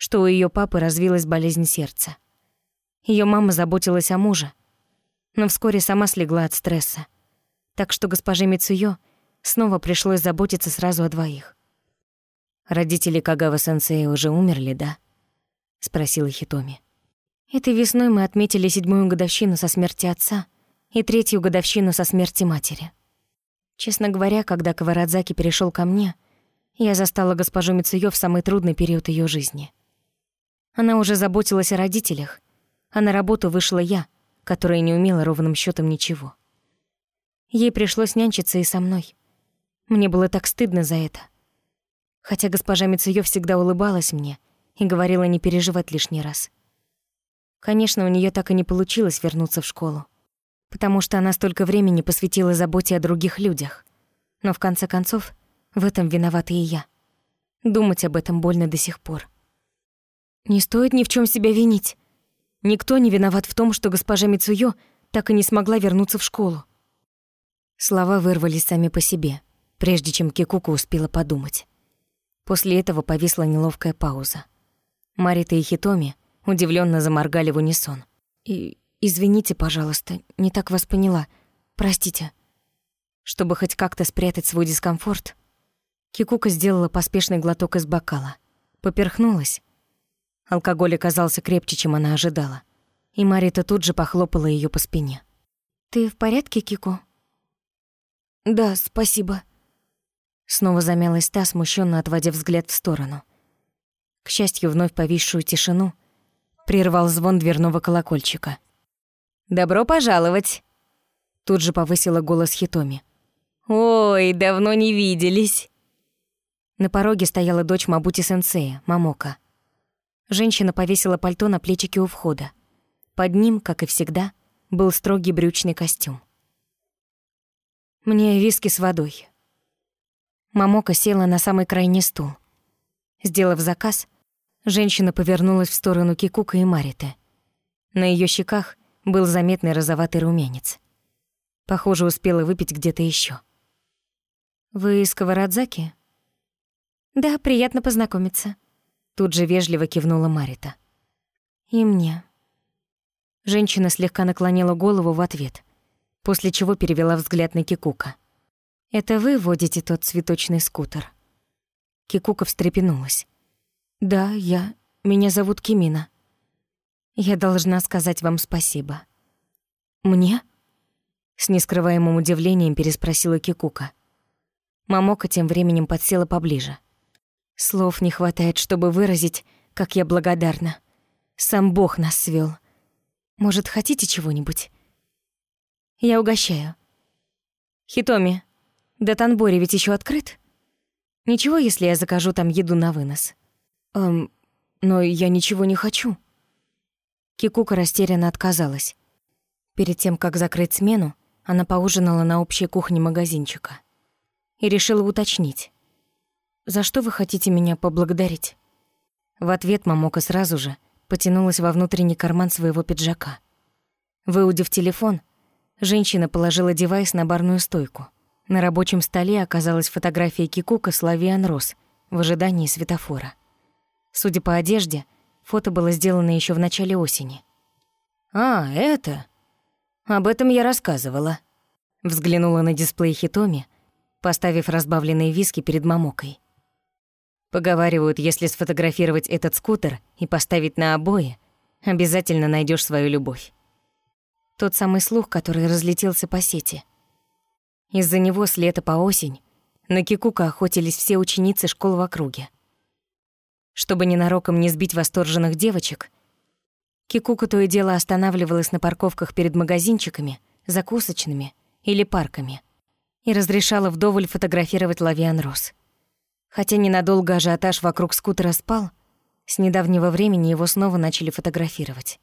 что у ее папы развилась болезнь сердца. Ее мама заботилась о муже, но вскоре сама слегла от стресса. Так что госпоже Мицуё снова пришлось заботиться сразу о двоих. «Родители Кагава-сенсея уже умерли, да?» — спросила Хитоми. «Этой весной мы отметили седьмую годовщину со смерти отца и третью годовщину со смерти матери. Честно говоря, когда Каварадзаки перешел ко мне, я застала госпожу Мицуё в самый трудный период ее жизни. Она уже заботилась о родителях — а на работу вышла я, которая не умела ровным счетом ничего. Ей пришлось нянчиться и со мной. Мне было так стыдно за это. Хотя госпожа Мицуё всегда улыбалась мне и говорила не переживать лишний раз. Конечно, у нее так и не получилось вернуться в школу, потому что она столько времени посвятила заботе о других людях. Но в конце концов, в этом виновата и я. Думать об этом больно до сих пор. Не стоит ни в чем себя винить. Никто не виноват в том, что госпожа Мицуё так и не смогла вернуться в школу. Слова вырвались сами по себе, прежде чем Кикука успела подумать. После этого повисла неловкая пауза. Марита и Хитоми удивленно заморгали в унисон. И извините, пожалуйста, не так вас поняла. Простите. Чтобы хоть как-то спрятать свой дискомфорт, Кикука сделала поспешный глоток из бокала. Поперхнулась. Алкоголь оказался крепче, чем она ожидала. И Марита тут же похлопала ее по спине. «Ты в порядке, Кико?» «Да, спасибо». Снова замялась та, смущенно отводя взгляд в сторону. К счастью, вновь повисшую тишину прервал звон дверного колокольчика. «Добро пожаловать!» Тут же повысила голос Хитоми. «Ой, давно не виделись!» На пороге стояла дочь Мабути-сенсея, Мамока. Женщина повесила пальто на плечики у входа. Под ним, как и всегда, был строгий брючный костюм. «Мне виски с водой». Мамока села на самый крайний стул. Сделав заказ, женщина повернулась в сторону Кикука и Мариты. На ее щеках был заметный розоватый румянец. Похоже, успела выпить где-то еще. «Вы из Каварадзаки?» «Да, приятно познакомиться», — тут же вежливо кивнула Марита. «И мне». Женщина слегка наклонила голову в ответ, после чего перевела взгляд на Кикука. «Это вы водите тот цветочный скутер?» Кикука встрепенулась. «Да, я. Меня зовут Кимина. Я должна сказать вам спасибо». «Мне?» С нескрываемым удивлением переспросила Кикука. Мамока тем временем подсела поближе. Слов не хватает, чтобы выразить, как я благодарна. Сам Бог нас свел. Может, хотите чего-нибудь? Я угощаю. Хитоми, до Танбори ведь еще открыт? Ничего, если я закажу там еду на вынос? Эм, но я ничего не хочу. Кикука растерянно отказалась. Перед тем, как закрыть смену, она поужинала на общей кухне магазинчика. И решила уточнить. «За что вы хотите меня поблагодарить?» В ответ Мамока сразу же потянулась во внутренний карман своего пиджака. Выудив телефон, женщина положила девайс на барную стойку — на рабочем столе оказалась фотография Кикука с Лавиан Рос в ожидании светофора. Судя по одежде, фото было сделано еще в начале осени. «А, это? Об этом я рассказывала». Взглянула на дисплей Хитоми, поставив разбавленные виски перед мамокой. Поговаривают, если сфотографировать этот скутер и поставить на обои, обязательно найдешь свою любовь. Тот самый слух, который разлетелся по сети — из-за него с лета по осень на Кикука охотились все ученицы школ в округе. Чтобы ненароком не сбить восторженных девочек, Кикука то и дело останавливалась на парковках перед магазинчиками, закусочными или парками и разрешала вдоволь фотографировать Лавиан Рос. Хотя ненадолго ажиотаж вокруг скутера спал, с недавнего времени его снова начали фотографировать.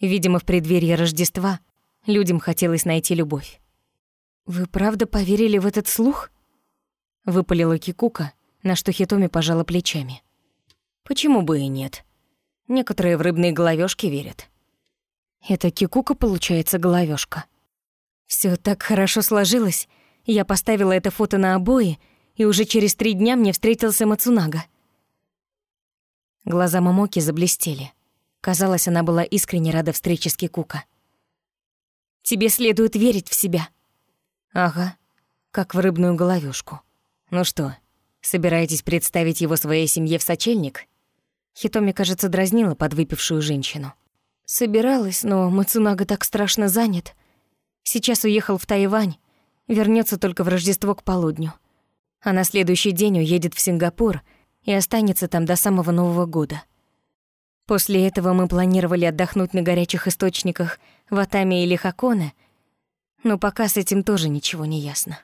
Видимо, в преддверии Рождества людям хотелось найти любовь. «Вы правда поверили в этот слух?» Выпалила Кикука, на что Хитоми пожала плечами. «Почему бы и нет? Некоторые в рыбные головёшки верят». «Это Кикука, получается, головёшка. Всё так хорошо сложилось. Я поставила это фото на обои, и уже через три дня мне встретился Мацунага». Глаза Мамоки заблестели. Казалось, она была искренне рада встрече с Кикука. «Тебе следует верить в себя», Ага, как в рыбную головешку. Ну что, собираетесь представить его своей семье в сочельник? Хитоми, кажется, дразнила подвыпившую женщину. Собиралась, но Мацунага так страшно занят. Сейчас уехал в Тайвань, вернется только в Рождество к полудню. А на следующий день уедет в Сингапур и останется там до самого Нового года. После этого мы планировали отдохнуть на горячих источниках в Атаме или Хаконе — но пока с этим тоже ничего не ясно.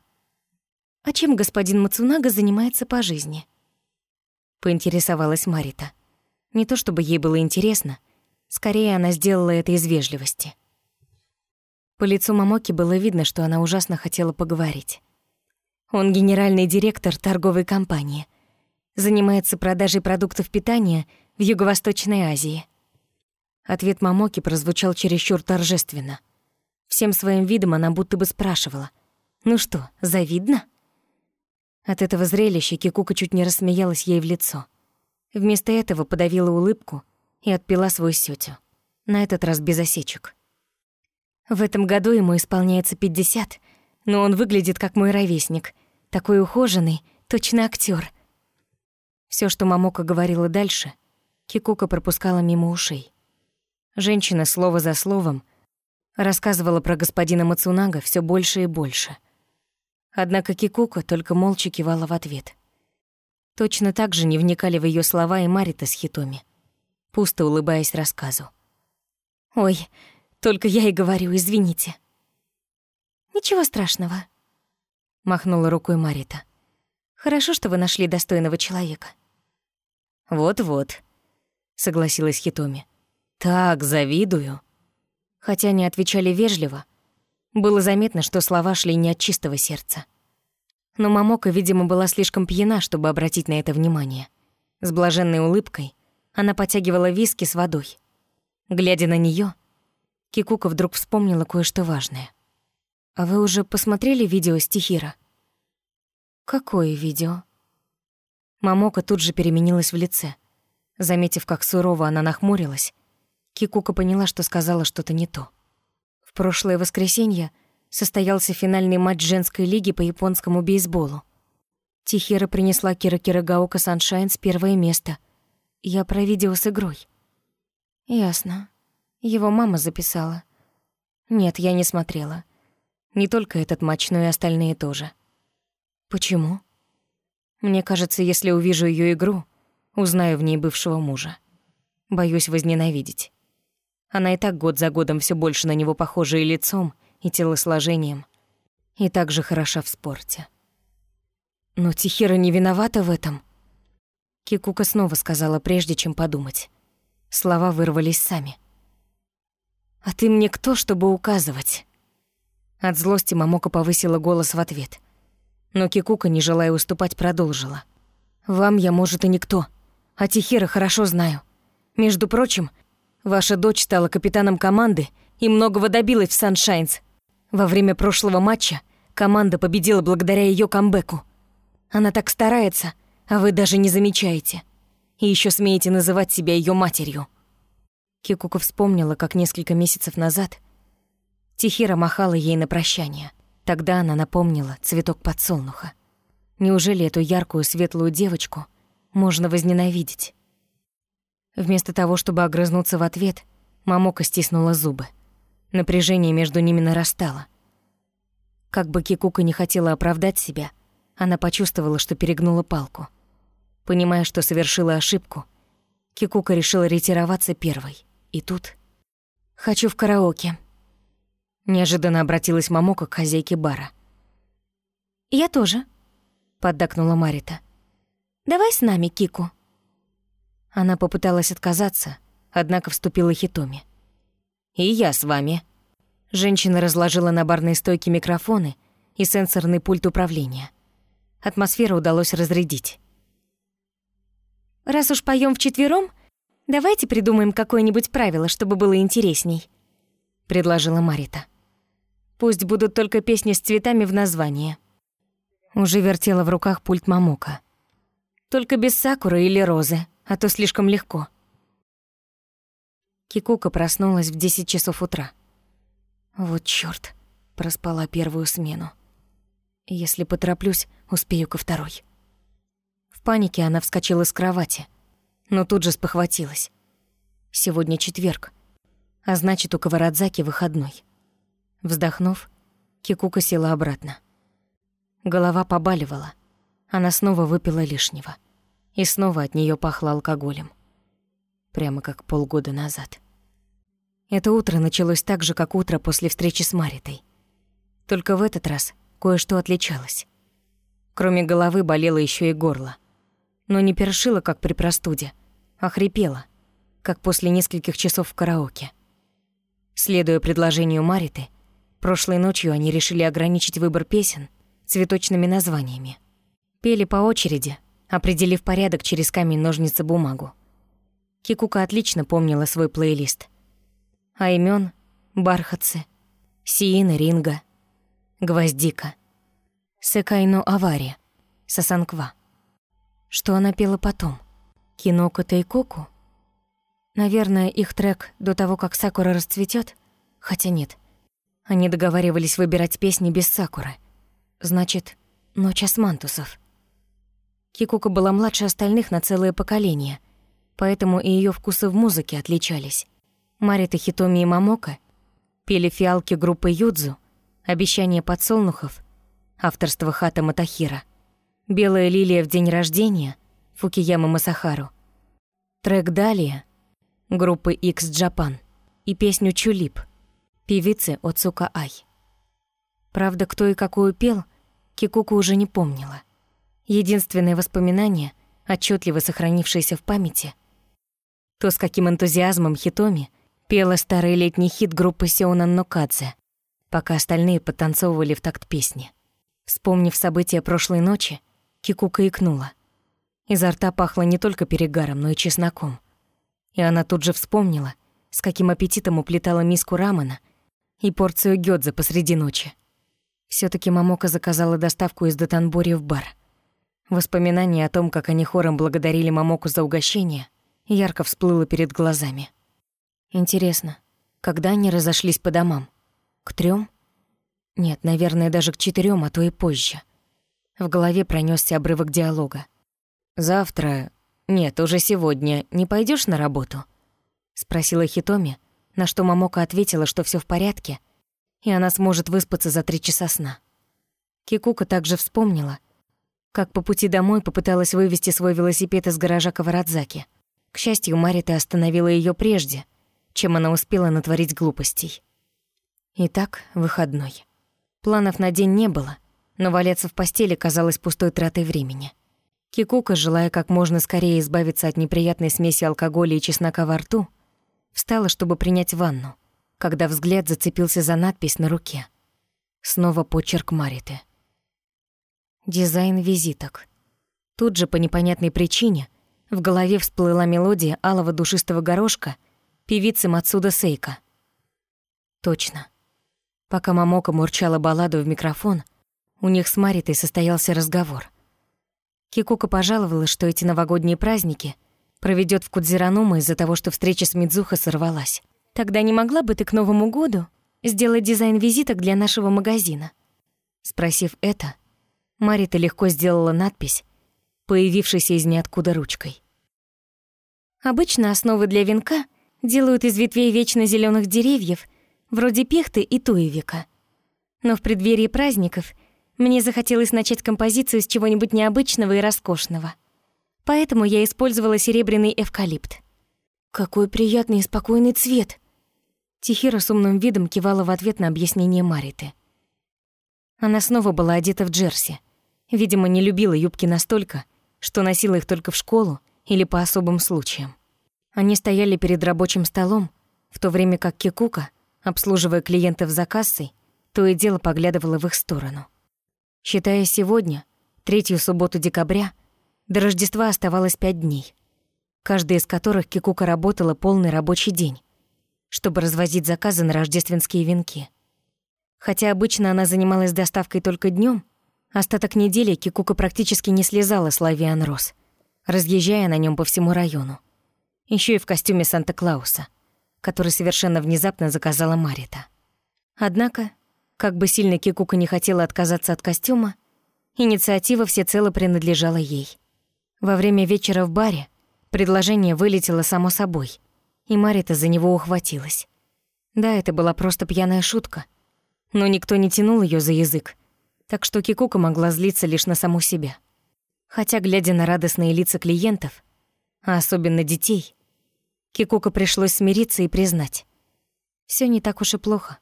«А чем господин Мацунага занимается по жизни?» Поинтересовалась Марита. Не то чтобы ей было интересно, скорее она сделала это из вежливости. По лицу Мамоки было видно, что она ужасно хотела поговорить. Он генеральный директор торговой компании. Занимается продажей продуктов питания в Юго-Восточной Азии. Ответ Мамоки прозвучал чересчур торжественно — Всем своим видом она будто бы спрашивала. «Ну что, завидно?» От этого зрелища Кикука чуть не рассмеялась ей в лицо. Вместо этого подавила улыбку и отпила свой сётю. На этот раз без осечек. В этом году ему исполняется 50, но он выглядит как мой ровесник. Такой ухоженный, точно актер. Все, что Мамока говорила дальше, Кикука пропускала мимо ушей. Женщина слово за словом рассказывала про господина Мацунага все больше и больше. Однако Кикука только молча кивала в ответ. Точно так же не вникали в ее слова и Марита с Хитоми, пусто улыбаясь рассказу. «Ой, только я и говорю, извините». «Ничего страшного», — махнула рукой Марита. «Хорошо, что вы нашли достойного человека». «Вот-вот», — согласилась Хитоми. «Так, завидую». Хотя не отвечали вежливо, было заметно, что слова шли не от чистого сердца. Но Мамока, видимо, была слишком пьяна, чтобы обратить на это внимание. С блаженной улыбкой она потягивала виски с водой. Глядя на нее, Кикука вдруг вспомнила кое-что важное. «А вы уже посмотрели видео Стихира?» «Какое видео?» Мамока тут же переменилась в лице. Заметив, как сурово она нахмурилась, Кикука поняла, что сказала что-то не то. В прошлое воскресенье состоялся финальный матч женской лиги по японскому бейсболу. Тихира принесла Кира Кирагаока Саншайн с первое место. Я про видео с игрой. Ясно. Его мама записала. Нет, я не смотрела. Не только этот матч, но и остальные тоже. Почему? Мне кажется, если увижу ее игру, узнаю в ней бывшего мужа. Боюсь возненавидеть. Она и так год за годом все больше на него похожа и лицом, и телосложением, и также хороша в спорте. Но Тихира не виновата в этом. Кикука снова сказала, прежде чем подумать. Слова вырвались сами. «А ты мне кто, чтобы указывать?» От злости Мамока повысила голос в ответ. Но Кикука, не желая уступать, продолжила. «Вам я, может, и никто, а Тихира хорошо знаю. Между прочим, Ваша дочь стала капитаном команды и многого добилась в Саншайнс. Во время прошлого матча команда победила благодаря ее камбэку. Она так старается, а вы даже не замечаете. И еще смеете называть себя ее матерью. Кикука вспомнила, как несколько месяцев назад Тихира махала ей на прощание. Тогда она напомнила цветок подсолнуха. Неужели эту яркую светлую девочку можно возненавидеть? Вместо того, чтобы огрызнуться в ответ, Мамока стиснула зубы. Напряжение между ними нарастало. Как бы Кикука не хотела оправдать себя, она почувствовала, что перегнула палку. Понимая, что совершила ошибку, Кикука решила ретироваться первой. И тут... «Хочу в караоке». Неожиданно обратилась Мамока к хозяйке бара. «Я тоже», — поддакнула Марита. «Давай с нами, Кику». Она попыталась отказаться, однако вступила Хитоми. «И я с вами». Женщина разложила на барной стойке микрофоны и сенсорный пульт управления. Атмосферу удалось разрядить. «Раз уж поем вчетвером, давайте придумаем какое-нибудь правило, чтобы было интересней», — предложила Марита. «Пусть будут только песни с цветами в названии». Уже вертела в руках пульт Мамука. «Только без сакуры или розы», а то слишком легко. Кикука проснулась в 10 часов утра. Вот чёрт, проспала первую смену. Если потороплюсь, успею ко второй. В панике она вскочила с кровати, но тут же спохватилась. Сегодня четверг, а значит, у Каварадзаки выходной. Вздохнув, Кикука села обратно. Голова побаливала. Она снова выпила лишнего и снова от нее пахло алкоголем. Прямо как полгода назад. Это утро началось так же, как утро после встречи с Маритой. Только в этот раз кое-что отличалось. Кроме головы болело еще и горло. Но не першило, как при простуде, а хрипело, как после нескольких часов в караоке. Следуя предложению Мариты, прошлой ночью они решили ограничить выбор песен цветочными названиями. Пели по очереди — определив порядок через камень, ножницы, бумагу. Кикука отлично помнила свой плейлист. А имен Бархатцы, Сиина Ринга, Гвоздика, Секайно Авария, Сасанква. Что она пела потом? Киноко Тайкоку? Наверное, их трек до того, как Сакура расцветет. Хотя нет. Они договаривались выбирать песни без Сакуры. Значит, Ночь османтусов. Кикука была младше остальных на целое поколение, поэтому и ее вкусы в музыке отличались. Марита Хитоми и Мамока пели фиалки группы Юдзу, «Обещание подсолнухов», авторство Хата Матахира, «Белая лилия в день рождения», Фукияма Масахару, трек «Далия», группы X Japan и песню «Чулип», певицы Оцука Ай. Правда, кто и какую пел, Кикуку уже не помнила. Единственное воспоминание, отчетливо сохранившееся в памяти, то, с каким энтузиазмом Хитоми пела старый летний хит группы Сеонан Нокадзе, пока остальные подтанцовывали в такт песни. Вспомнив события прошлой ночи, Кикука икнула. Изо рта пахло не только перегаром, но и чесноком. И она тут же вспомнила, с каким аппетитом уплетала миску рамена и порцию гёдза посреди ночи все таки Мамока заказала доставку из Датанбори в бар. Воспоминание о том, как они хором благодарили Мамоку за угощение, ярко всплыло перед глазами. Интересно, когда они разошлись по домам? К трём? Нет, наверное, даже к четырём, а то и позже. В голове пронёсся обрывок диалога. «Завтра... Нет, уже сегодня не пойдёшь на работу?» Спросила Хитоми, на что Мамока ответила, что всё в порядке — и она сможет выспаться за три часа сна. Кикука также вспомнила, как по пути домой попыталась вывести свой велосипед из гаража Каварадзаки. К счастью, Марита остановила ее прежде, чем она успела натворить глупостей. Итак, выходной. Планов на день не было, но валяться в постели казалось пустой тратой времени. Кикука, желая как можно скорее избавиться от неприятной смеси алкоголя и чеснока во рту, встала, чтобы принять ванну когда взгляд зацепился за надпись на руке. Снова почерк Мариты. Дизайн визиток. Тут же по непонятной причине в голове всплыла мелодия алого душистого горошка певицы Мацуда Сейка. Точно. Пока Мамока мурчала балладу в микрофон, у них с Маритой состоялся разговор. Кикука пожаловала, что эти новогодние праздники проведет в Кудзиранума из-за того, что встреча с Мидзуха сорвалась. Тогда не могла бы ты к Новому году сделать дизайн визиток для нашего магазина?» Спросив это, Марита легко сделала надпись, появившейся из ниоткуда ручкой. Обычно основы для венка делают из ветвей вечно зеленых деревьев, вроде пихты и туевика. Но в преддверии праздников мне захотелось начать композицию с чего-нибудь необычного и роскошного. Поэтому я использовала серебряный эвкалипт. «Какой приятный и спокойный цвет!» Тихира с умным видом кивала в ответ на объяснение Мариты. Она снова была одета в джерси. Видимо, не любила юбки настолько, что носила их только в школу или по особым случаям. Они стояли перед рабочим столом, в то время как Кикука, обслуживая клиентов за кассой, то и дело поглядывала в их сторону. Считая сегодня, третью субботу декабря, до Рождества оставалось пять дней, каждый из которых Кикука работала полный рабочий день, чтобы развозить заказы на рождественские венки. Хотя обычно она занималась доставкой только днем, остаток недели Кикука практически не слезала с Лавиан Рос, разъезжая на нем по всему району. Еще и в костюме Санта-Клауса, который совершенно внезапно заказала Марита. Однако, как бы сильно Кикука не хотела отказаться от костюма, инициатива всецело принадлежала ей. Во время вечера в баре предложение вылетело само собой — и Марита за него ухватилась. Да, это была просто пьяная шутка, но никто не тянул ее за язык, так что Кикука могла злиться лишь на саму себя. Хотя, глядя на радостные лица клиентов, а особенно детей, Кикука пришлось смириться и признать. все не так уж и плохо.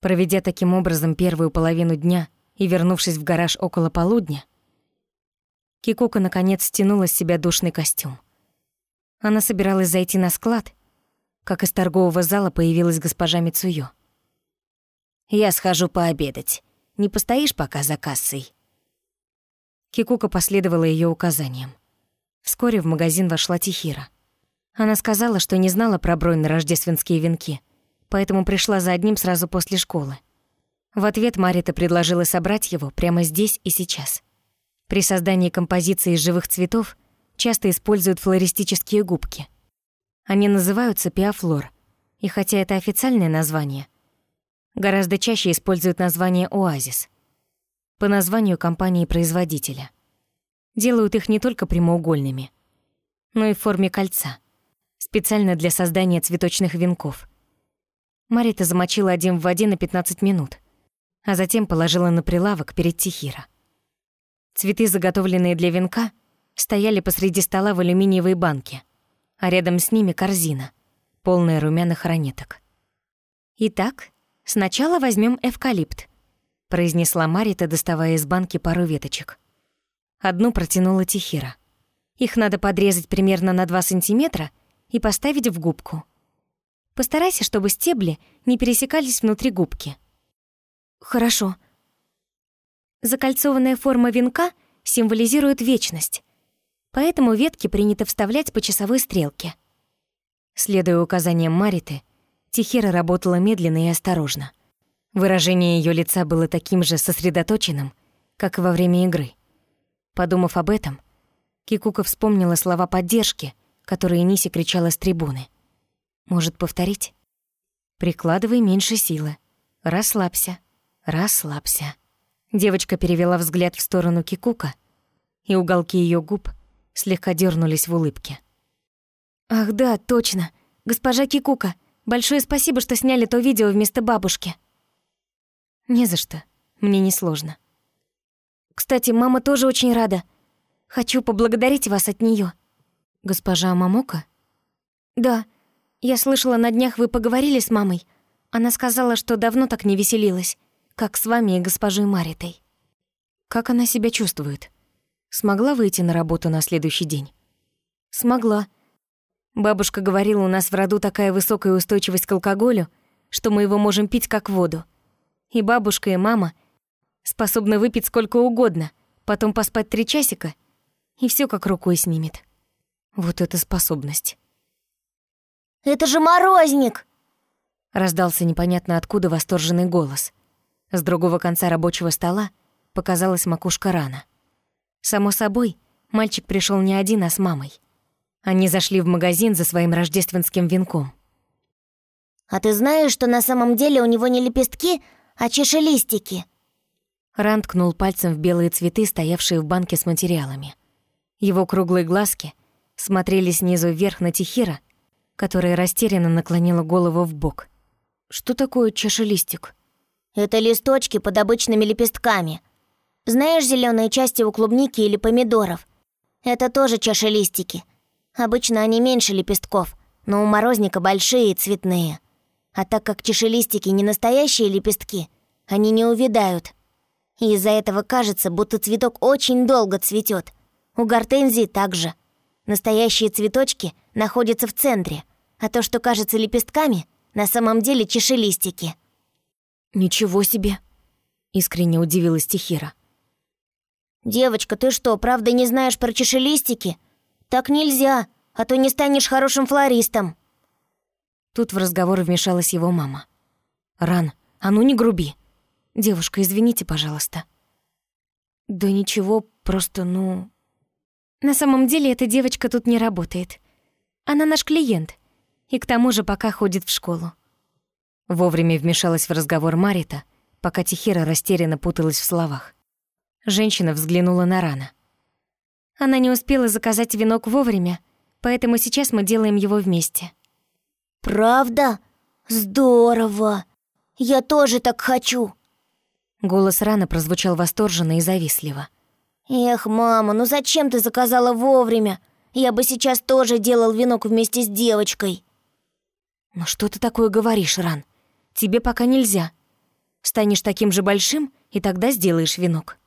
Проведя таким образом первую половину дня и вернувшись в гараж около полудня, Кикука наконец стянула с себя душный костюм. Она собиралась зайти на склад — как из торгового зала появилась госпожа Мицуё. «Я схожу пообедать. Не постоишь пока за кассой?» Кикука последовала ее указаниям. Вскоре в магазин вошла Тихира. Она сказала, что не знала про бронь на рождественские венки, поэтому пришла за одним сразу после школы. В ответ Марита предложила собрать его прямо здесь и сейчас. При создании композиции из живых цветов часто используют флористические губки — Они называются пиафлор, и хотя это официальное название, гораздо чаще используют название оазис по названию компании-производителя. Делают их не только прямоугольными, но и в форме кольца, специально для создания цветочных венков. Марита замочила один в воде на 15 минут, а затем положила на прилавок перед Тихира. Цветы, заготовленные для венка, стояли посреди стола в алюминиевой банке, а рядом с ними корзина, полная румяных ранеток. «Итак, сначала возьмем эвкалипт», — произнесла Марита, доставая из банки пару веточек. Одну протянула Тихира. Их надо подрезать примерно на 2 сантиметра и поставить в губку. Постарайся, чтобы стебли не пересекались внутри губки. Хорошо. Закольцованная форма венка символизирует вечность, поэтому ветки принято вставлять по часовой стрелке. Следуя указаниям Мариты, Тихира работала медленно и осторожно. Выражение ее лица было таким же сосредоточенным, как и во время игры. Подумав об этом, Кикука вспомнила слова поддержки, которые Ниси кричала с трибуны. «Может, повторить?» «Прикладывай меньше силы. Расслабься. Расслабься». Девочка перевела взгляд в сторону Кикука, и уголки ее губ слегка дернулись в улыбке. «Ах да, точно. Госпожа Кикука, большое спасибо, что сняли то видео вместо бабушки». «Не за что. Мне несложно». «Кстати, мама тоже очень рада. Хочу поблагодарить вас от нее. «Госпожа Мамока?» «Да. Я слышала, на днях вы поговорили с мамой. Она сказала, что давно так не веселилась, как с вами и госпожой Маритой». «Как она себя чувствует? Смогла выйти на работу на следующий день?» «Смогла. Бабушка говорила, у нас в роду такая высокая устойчивость к алкоголю, что мы его можем пить как воду. И бабушка, и мама способны выпить сколько угодно, потом поспать три часика, и все как рукой снимет. Вот это способность. «Это же морозник!» Раздался непонятно откуда восторженный голос. С другого конца рабочего стола показалась макушка рана. Само собой, мальчик пришел не один, а с мамой. Они зашли в магазин за своим рождественским венком. «А ты знаешь, что на самом деле у него не лепестки, а чешелистики?» Ран ткнул пальцем в белые цветы, стоявшие в банке с материалами. Его круглые глазки смотрели снизу вверх на Тихира, которая растерянно наклонила голову в бок. «Что такое чашелистик?» «Это листочки под обычными лепестками. Знаешь зеленые части у клубники или помидоров? Это тоже чашелистики. Обычно они меньше лепестков, но у морозника большие и цветные. А так как чашелистики не настоящие лепестки, они не увядают. Из-за этого кажется, будто цветок очень долго цветет. У гортензии также. Настоящие цветочки находятся в центре, а то, что кажется лепестками, на самом деле чешелистики. «Ничего себе!» — искренне удивилась Тихира. «Девочка, ты что, правда не знаешь про чешелистики? Так нельзя, а то не станешь хорошим флористом». Тут в разговор вмешалась его мама. «Ран, а ну не груби. Девушка, извините, пожалуйста». «Да ничего, просто, ну...» На самом деле эта девочка тут не работает. Она наш клиент. И к тому же пока ходит в школу. Вовремя вмешалась в разговор Марита, пока Тихира растерянно путалась в словах. Женщина взглянула на Рана. Она не успела заказать венок вовремя, поэтому сейчас мы делаем его вместе. «Правда? Здорово! Я тоже так хочу!» Голос Рана прозвучал восторженно и завистливо. «Эх, мама, ну зачем ты заказала вовремя? Я бы сейчас тоже делал венок вместе с девочкой». «Ну что ты такое говоришь, Ран? Тебе пока нельзя. Станешь таким же большим, и тогда сделаешь венок».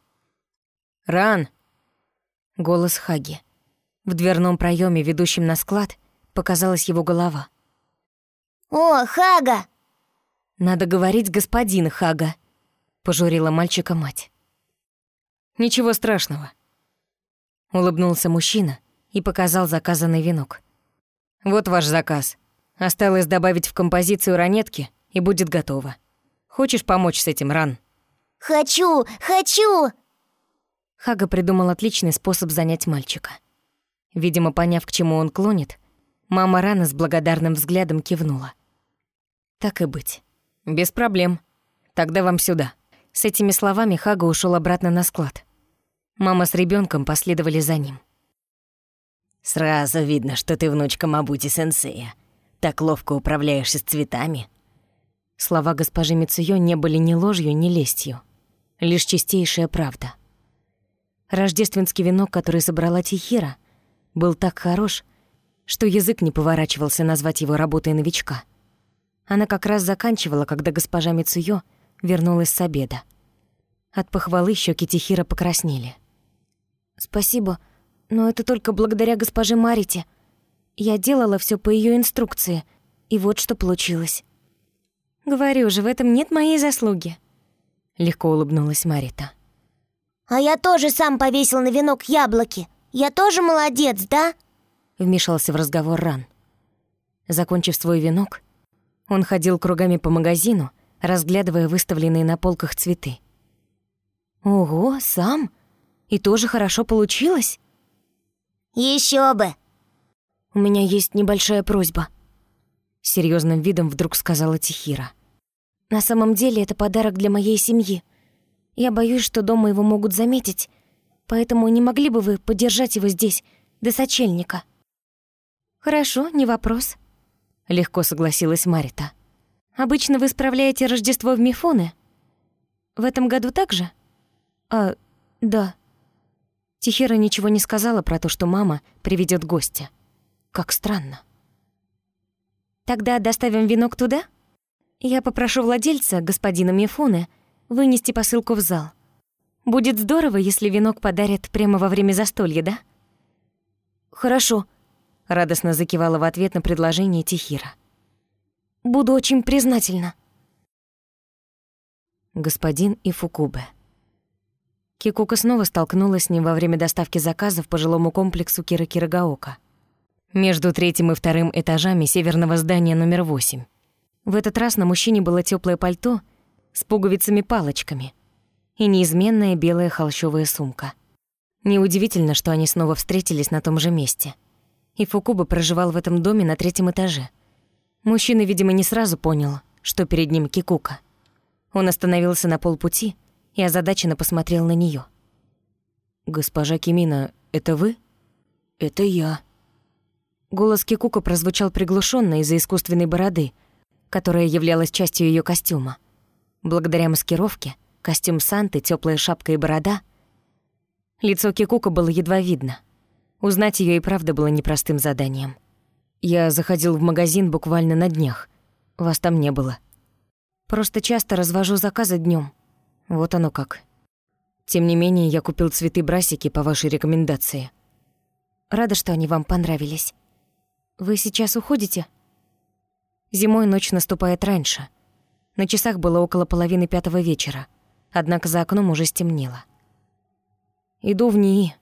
«Ран!» Голос Хаги. В дверном проеме, ведущем на склад, показалась его голова. «О, Хага!» «Надо говорить господин Хага», — пожурила мальчика мать. Ничего страшного. Улыбнулся мужчина и показал заказанный венок. Вот ваш заказ. Осталось добавить в композицию ранетки, и будет готово. Хочешь помочь с этим, Ран? Хочу, хочу! Хага придумал отличный способ занять мальчика. Видимо, поняв, к чему он клонит, Мама рано с благодарным взглядом кивнула. Так и быть. Без проблем. Тогда вам сюда. С этими словами Хага ушел обратно на склад. Мама с ребенком последовали за ним. «Сразу видно, что ты внучка Мабути-сенсея. Так ловко управляешься с цветами». Слова госпожи Мицуё не были ни ложью, ни лестью. Лишь чистейшая правда. Рождественский венок, который собрала Тихира, был так хорош, что язык не поворачивался назвать его работой новичка. Она как раз заканчивала, когда госпожа Мицуё вернулась с обеда. От похвалы щеки Тихира покраснели. «Спасибо, но это только благодаря госпоже Марите. Я делала все по ее инструкции, и вот что получилось». «Говорю же, в этом нет моей заслуги», — легко улыбнулась Марита. «А я тоже сам повесил на венок яблоки. Я тоже молодец, да?» Вмешался в разговор Ран. Закончив свой венок, он ходил кругами по магазину, разглядывая выставленные на полках цветы. «Ого, сам? И тоже хорошо получилось?» Еще бы!» «У меня есть небольшая просьба», — серьезным видом вдруг сказала Тихира. «На самом деле это подарок для моей семьи. Я боюсь, что дома его могут заметить, поэтому не могли бы вы подержать его здесь, до сочельника?» «Хорошо, не вопрос», — легко согласилась Марита. «Обычно вы справляете Рождество в Мифоне? В этом году так же?» «А, да». Тихира ничего не сказала про то, что мама приведет гостя. Как странно. «Тогда доставим венок туда?» «Я попрошу владельца, господина Мифоне, вынести посылку в зал. Будет здорово, если венок подарят прямо во время застолья, да?» «Хорошо», — радостно закивала в ответ на предложение Тихира. «Буду очень признательна». Господин Ифукубе. Кикука снова столкнулась с ним во время доставки заказов по жилому комплексу Кира Кирагаока. Между третьим и вторым этажами северного здания номер восемь. В этот раз на мужчине было теплое пальто — с пуговицами-палочками и неизменная белая холщовая сумка. Неудивительно, что они снова встретились на том же месте. И Фукуба проживал в этом доме на третьем этаже. Мужчина, видимо, не сразу понял, что перед ним Кикука. Он остановился на полпути и озадаченно посмотрел на нее. «Госпожа Кимина, это вы?» «Это я». Голос Кикука прозвучал приглушенно из-за искусственной бороды, которая являлась частью ее костюма. Благодаря маскировке, костюм Санты, теплая шапка и борода, лицо Кикука было едва видно. Узнать ее и правда было непростым заданием. Я заходил в магазин буквально на днях. Вас там не было. Просто часто развожу заказы днем. Вот оно как. Тем не менее, я купил цветы-брасики по вашей рекомендации. Рада, что они вам понравились. Вы сейчас уходите? Зимой ночь наступает раньше — на часах было около половины пятого вечера, однако за окном уже стемнело. «Иду в НИИ.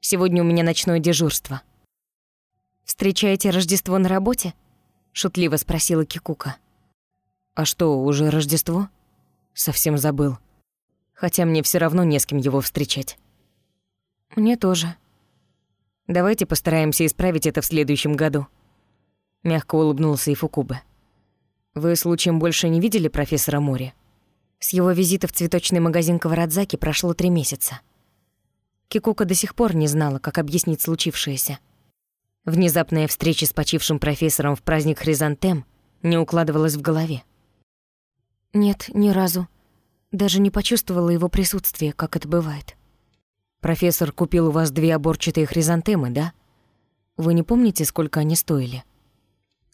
Сегодня у меня ночное дежурство». «Встречаете Рождество на работе?» — шутливо спросила Кикука. «А что, уже Рождество?» Совсем забыл. Хотя мне все равно не с кем его встречать. «Мне тоже», Давайте постараемся исправить это в следующем году. Мягко улыбнулся и Фукубе. Вы случаем больше не видели профессора Мори? С его визита в цветочный магазин Каварадзаки прошло три месяца. Кикука до сих пор не знала, как объяснить случившееся. Внезапная встреча с почившим профессором в праздник Хризантем не укладывалась в голове. Нет, ни разу. Даже не почувствовала его присутствие, как это бывает. Профессор купил у вас две оборчатые хризантемы, да? Вы не помните, сколько они стоили?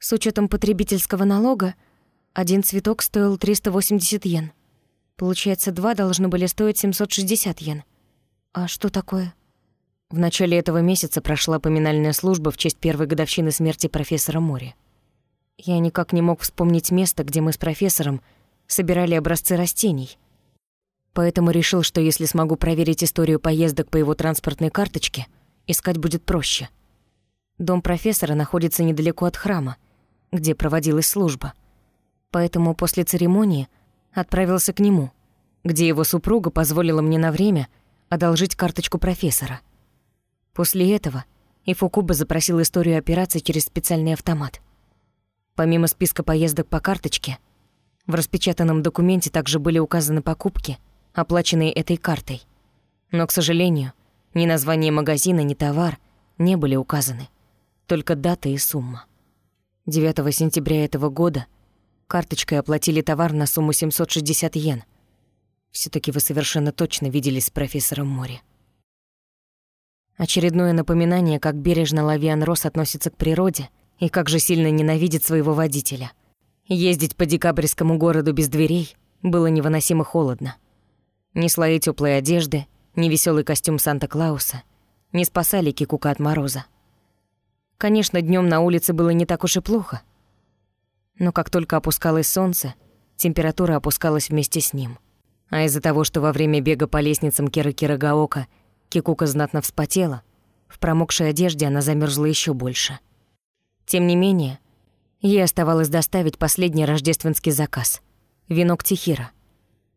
С учетом потребительского налога один цветок стоил 380 йен. Получается, два должны были стоить 760 йен. А что такое? В начале этого месяца прошла поминальная служба в честь первой годовщины смерти профессора Мори. Я никак не мог вспомнить место, где мы с профессором собирали образцы растений. Поэтому решил, что если смогу проверить историю поездок по его транспортной карточке, искать будет проще. Дом профессора находится недалеко от храма, где проводилась служба — поэтому после церемонии отправился к нему, где его супруга позволила мне на время одолжить карточку профессора. После этого и Фукуба запросил историю операции через специальный автомат. Помимо списка поездок по карточке, в распечатанном документе также были указаны покупки, оплаченные этой картой. Но, к сожалению, ни название магазина, ни товар не были указаны, только дата и сумма. 9 сентября этого года карточкой оплатили товар на сумму 760 йен. все таки вы совершенно точно виделись с профессором Мори. Очередное напоминание, как бережно Лавиан Рос относится к природе и как же сильно ненавидит своего водителя. Ездить по декабрьскому городу без дверей было невыносимо холодно. Ни слои теплой одежды, ни веселый костюм Санта-Клауса не спасали Кикука от мороза. Конечно, днем на улице было не так уж и плохо. Но как только опускалось солнце, температура опускалась вместе с ним. А из-за того, что во время бега по лестницам Кира Кирагаока Кикука знатно вспотела. В промокшей одежде она замерзла еще больше. Тем не менее, ей оставалось доставить последний рождественский заказ — венок Тихира.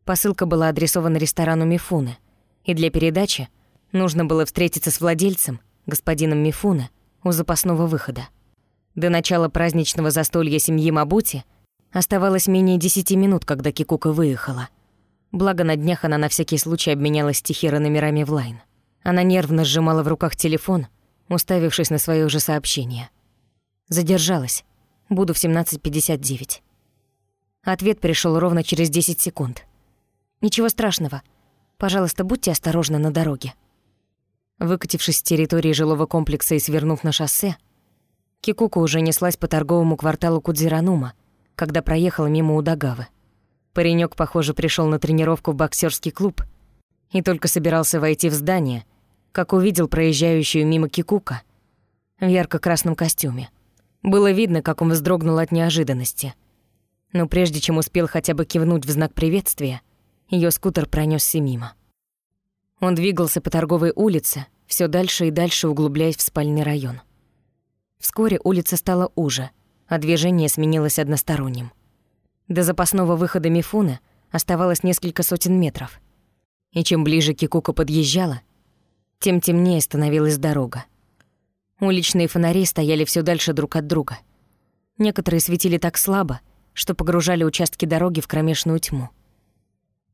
Посылка была адресована ресторану Мифуны, и для передачи нужно было встретиться с владельцем, господином Мифуны, у запасного выхода. До начала праздничного застолья семьи Мабути оставалось менее десяти минут, когда Кикука выехала. Благо, на днях она на всякий случай обменялась с номерами в лайн. Она нервно сжимала в руках телефон, уставившись на свое же сообщение. Задержалась. Буду в 17.59. Ответ пришел ровно через 10 секунд. «Ничего страшного. Пожалуйста, будьте осторожны на дороге». Выкатившись с территории жилого комплекса и свернув на шоссе, Кикука уже неслась по торговому кварталу Кудзиранума, когда проехала мимо Удагавы. Паренек, похоже, пришел на тренировку в боксерский клуб и только собирался войти в здание — как увидел проезжающую мимо Кикука в ярко-красном костюме. Было видно, как он вздрогнул от неожиданности. Но прежде чем успел хотя бы кивнуть в знак приветствия, ее скутер пронесся мимо. Он двигался по торговой улице, все дальше и дальше углубляясь в спальный район. Вскоре улица стала уже, а движение сменилось односторонним. До запасного выхода Мифуны оставалось несколько сотен метров. И чем ближе Кикука подъезжала, тем темнее становилась дорога. Уличные фонари стояли все дальше друг от друга. Некоторые светили так слабо, что погружали участки дороги в кромешную тьму.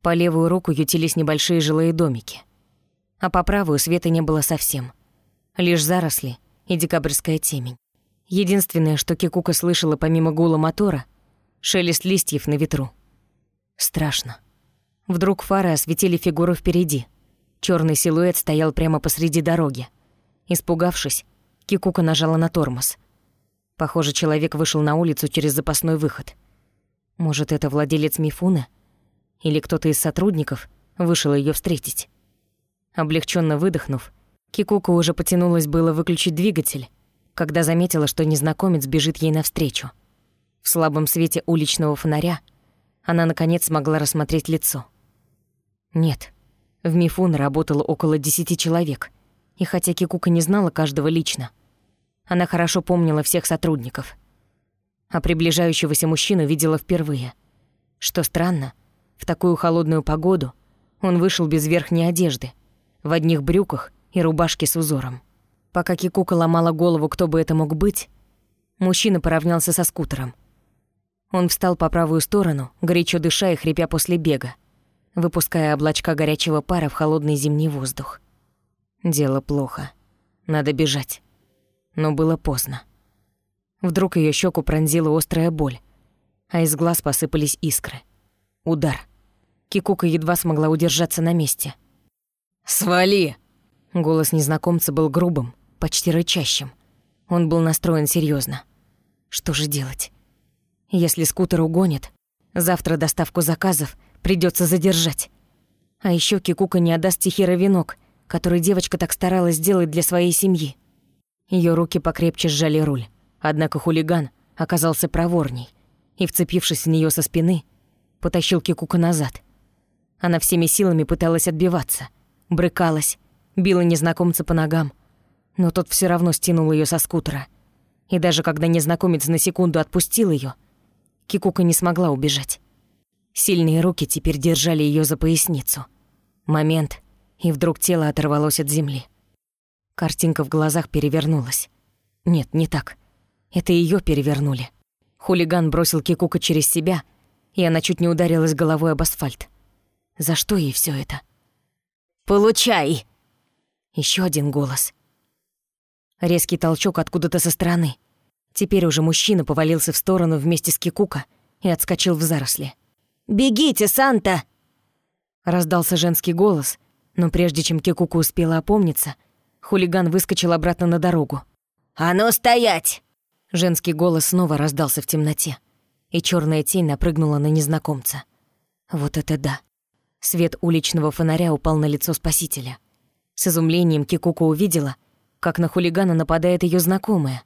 По левую руку ютились небольшие жилые домики. А по правую света не было совсем. Лишь заросли и декабрьская темень. Единственное, что Кикука слышала помимо гула мотора — шелест листьев на ветру. Страшно. Вдруг фары осветили фигуру впереди — Черный силуэт стоял прямо посреди дороги. Испугавшись, Кикука нажала на тормоз. Похоже, человек вышел на улицу через запасной выход. Может, это владелец Мифуна? Или кто-то из сотрудников вышел ее встретить? Облегченно выдохнув, Кикука уже потянулась было выключить двигатель, когда заметила, что незнакомец бежит ей навстречу. В слабом свете уличного фонаря она, наконец, смогла рассмотреть лицо. Нет, в Мифун работало около десяти человек, и хотя Кикука не знала каждого лично, она хорошо помнила всех сотрудников. А приближающегося мужчину видела впервые. Что странно, в такую холодную погоду он вышел без верхней одежды, в одних брюках и рубашке с узором. Пока Кикука ломала голову, кто бы это мог быть, мужчина поравнялся со скутером. Он встал по правую сторону, горячо дыша и хрипя после бега выпуская облачка горячего пара в холодный зимний воздух. Дело плохо. Надо бежать. Но было поздно. Вдруг ее щеку пронзила острая боль, а из глаз посыпались искры. Удар. Кикука едва смогла удержаться на месте. «Свали!» Голос незнакомца был грубым, почти рычащим. Он был настроен серьезно. Что же делать? Если скутер угонит, завтра доставку заказов Придется задержать. А еще Кикука не отдаст Тихира венок, который девочка так старалась сделать для своей семьи. Ее руки покрепче сжали руль. Однако хулиган оказался проворней и, вцепившись в нее со спины, потащил Кикука назад. Она всеми силами пыталась отбиваться, брыкалась, била незнакомца по ногам, но тот все равно стянул ее со скутера. И даже когда незнакомец на секунду отпустил ее, Кикука не смогла убежать. Сильные руки теперь держали ее за поясницу. Момент, и вдруг тело оторвалось от земли. Картинка в глазах перевернулась. Нет, не так. Это ее перевернули. Хулиган бросил Кикука через себя, и она чуть не ударилась головой об асфальт. За что ей все это? «Получай!» Еще один голос. Резкий толчок откуда-то со стороны. Теперь уже мужчина повалился в сторону вместе с Кикука и отскочил в заросли. «Бегите, Санта!» Раздался женский голос, но прежде чем Кикука успела опомниться, хулиган выскочил обратно на дорогу. «А ну стоять!» Женский голос снова раздался в темноте, и черная тень напрыгнула на незнакомца. Вот это да! Свет уличного фонаря упал на лицо спасителя. С изумлением Кикука увидела, как на хулигана нападает ее знакомая.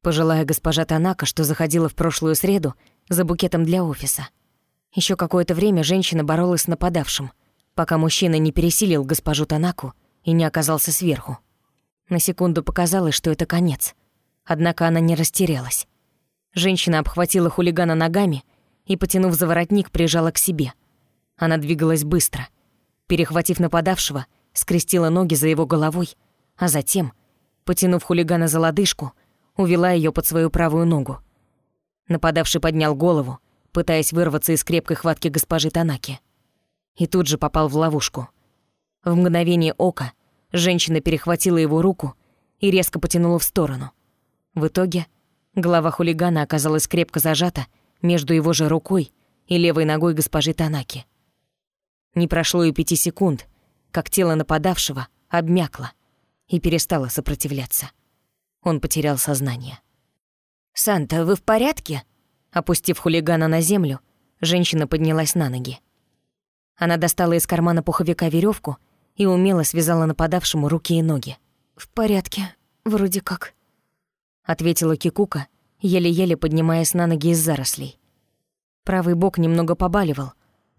Пожилая госпожа Танака, что заходила в прошлую среду за букетом для офиса. Еще какое-то время женщина боролась с нападавшим, пока мужчина не пересилил госпожу Танаку и не оказался сверху. На секунду показалось, что это конец. Однако она не растерялась. Женщина обхватила хулигана ногами и, потянув за воротник, прижала к себе. Она двигалась быстро. Перехватив нападавшего, скрестила ноги за его головой, а затем, потянув хулигана за лодыжку, увела ее под свою правую ногу. Нападавший поднял голову, пытаясь вырваться из крепкой хватки госпожи Танаки. И тут же попал в ловушку. В мгновение ока женщина перехватила его руку и резко потянула в сторону. В итоге голова хулигана оказалась крепко зажата между его же рукой и левой ногой госпожи Танаки. Не прошло и пяти секунд, как тело нападавшего обмякло и перестало сопротивляться. Он потерял сознание. «Санта, вы в порядке?» Опустив хулигана на землю, женщина поднялась на ноги. Она достала из кармана пуховика веревку и умело связала нападавшему руки и ноги. «В порядке, вроде как», — ответила Кикука, еле-еле поднимаясь на ноги из зарослей. Правый бок немного побаливал,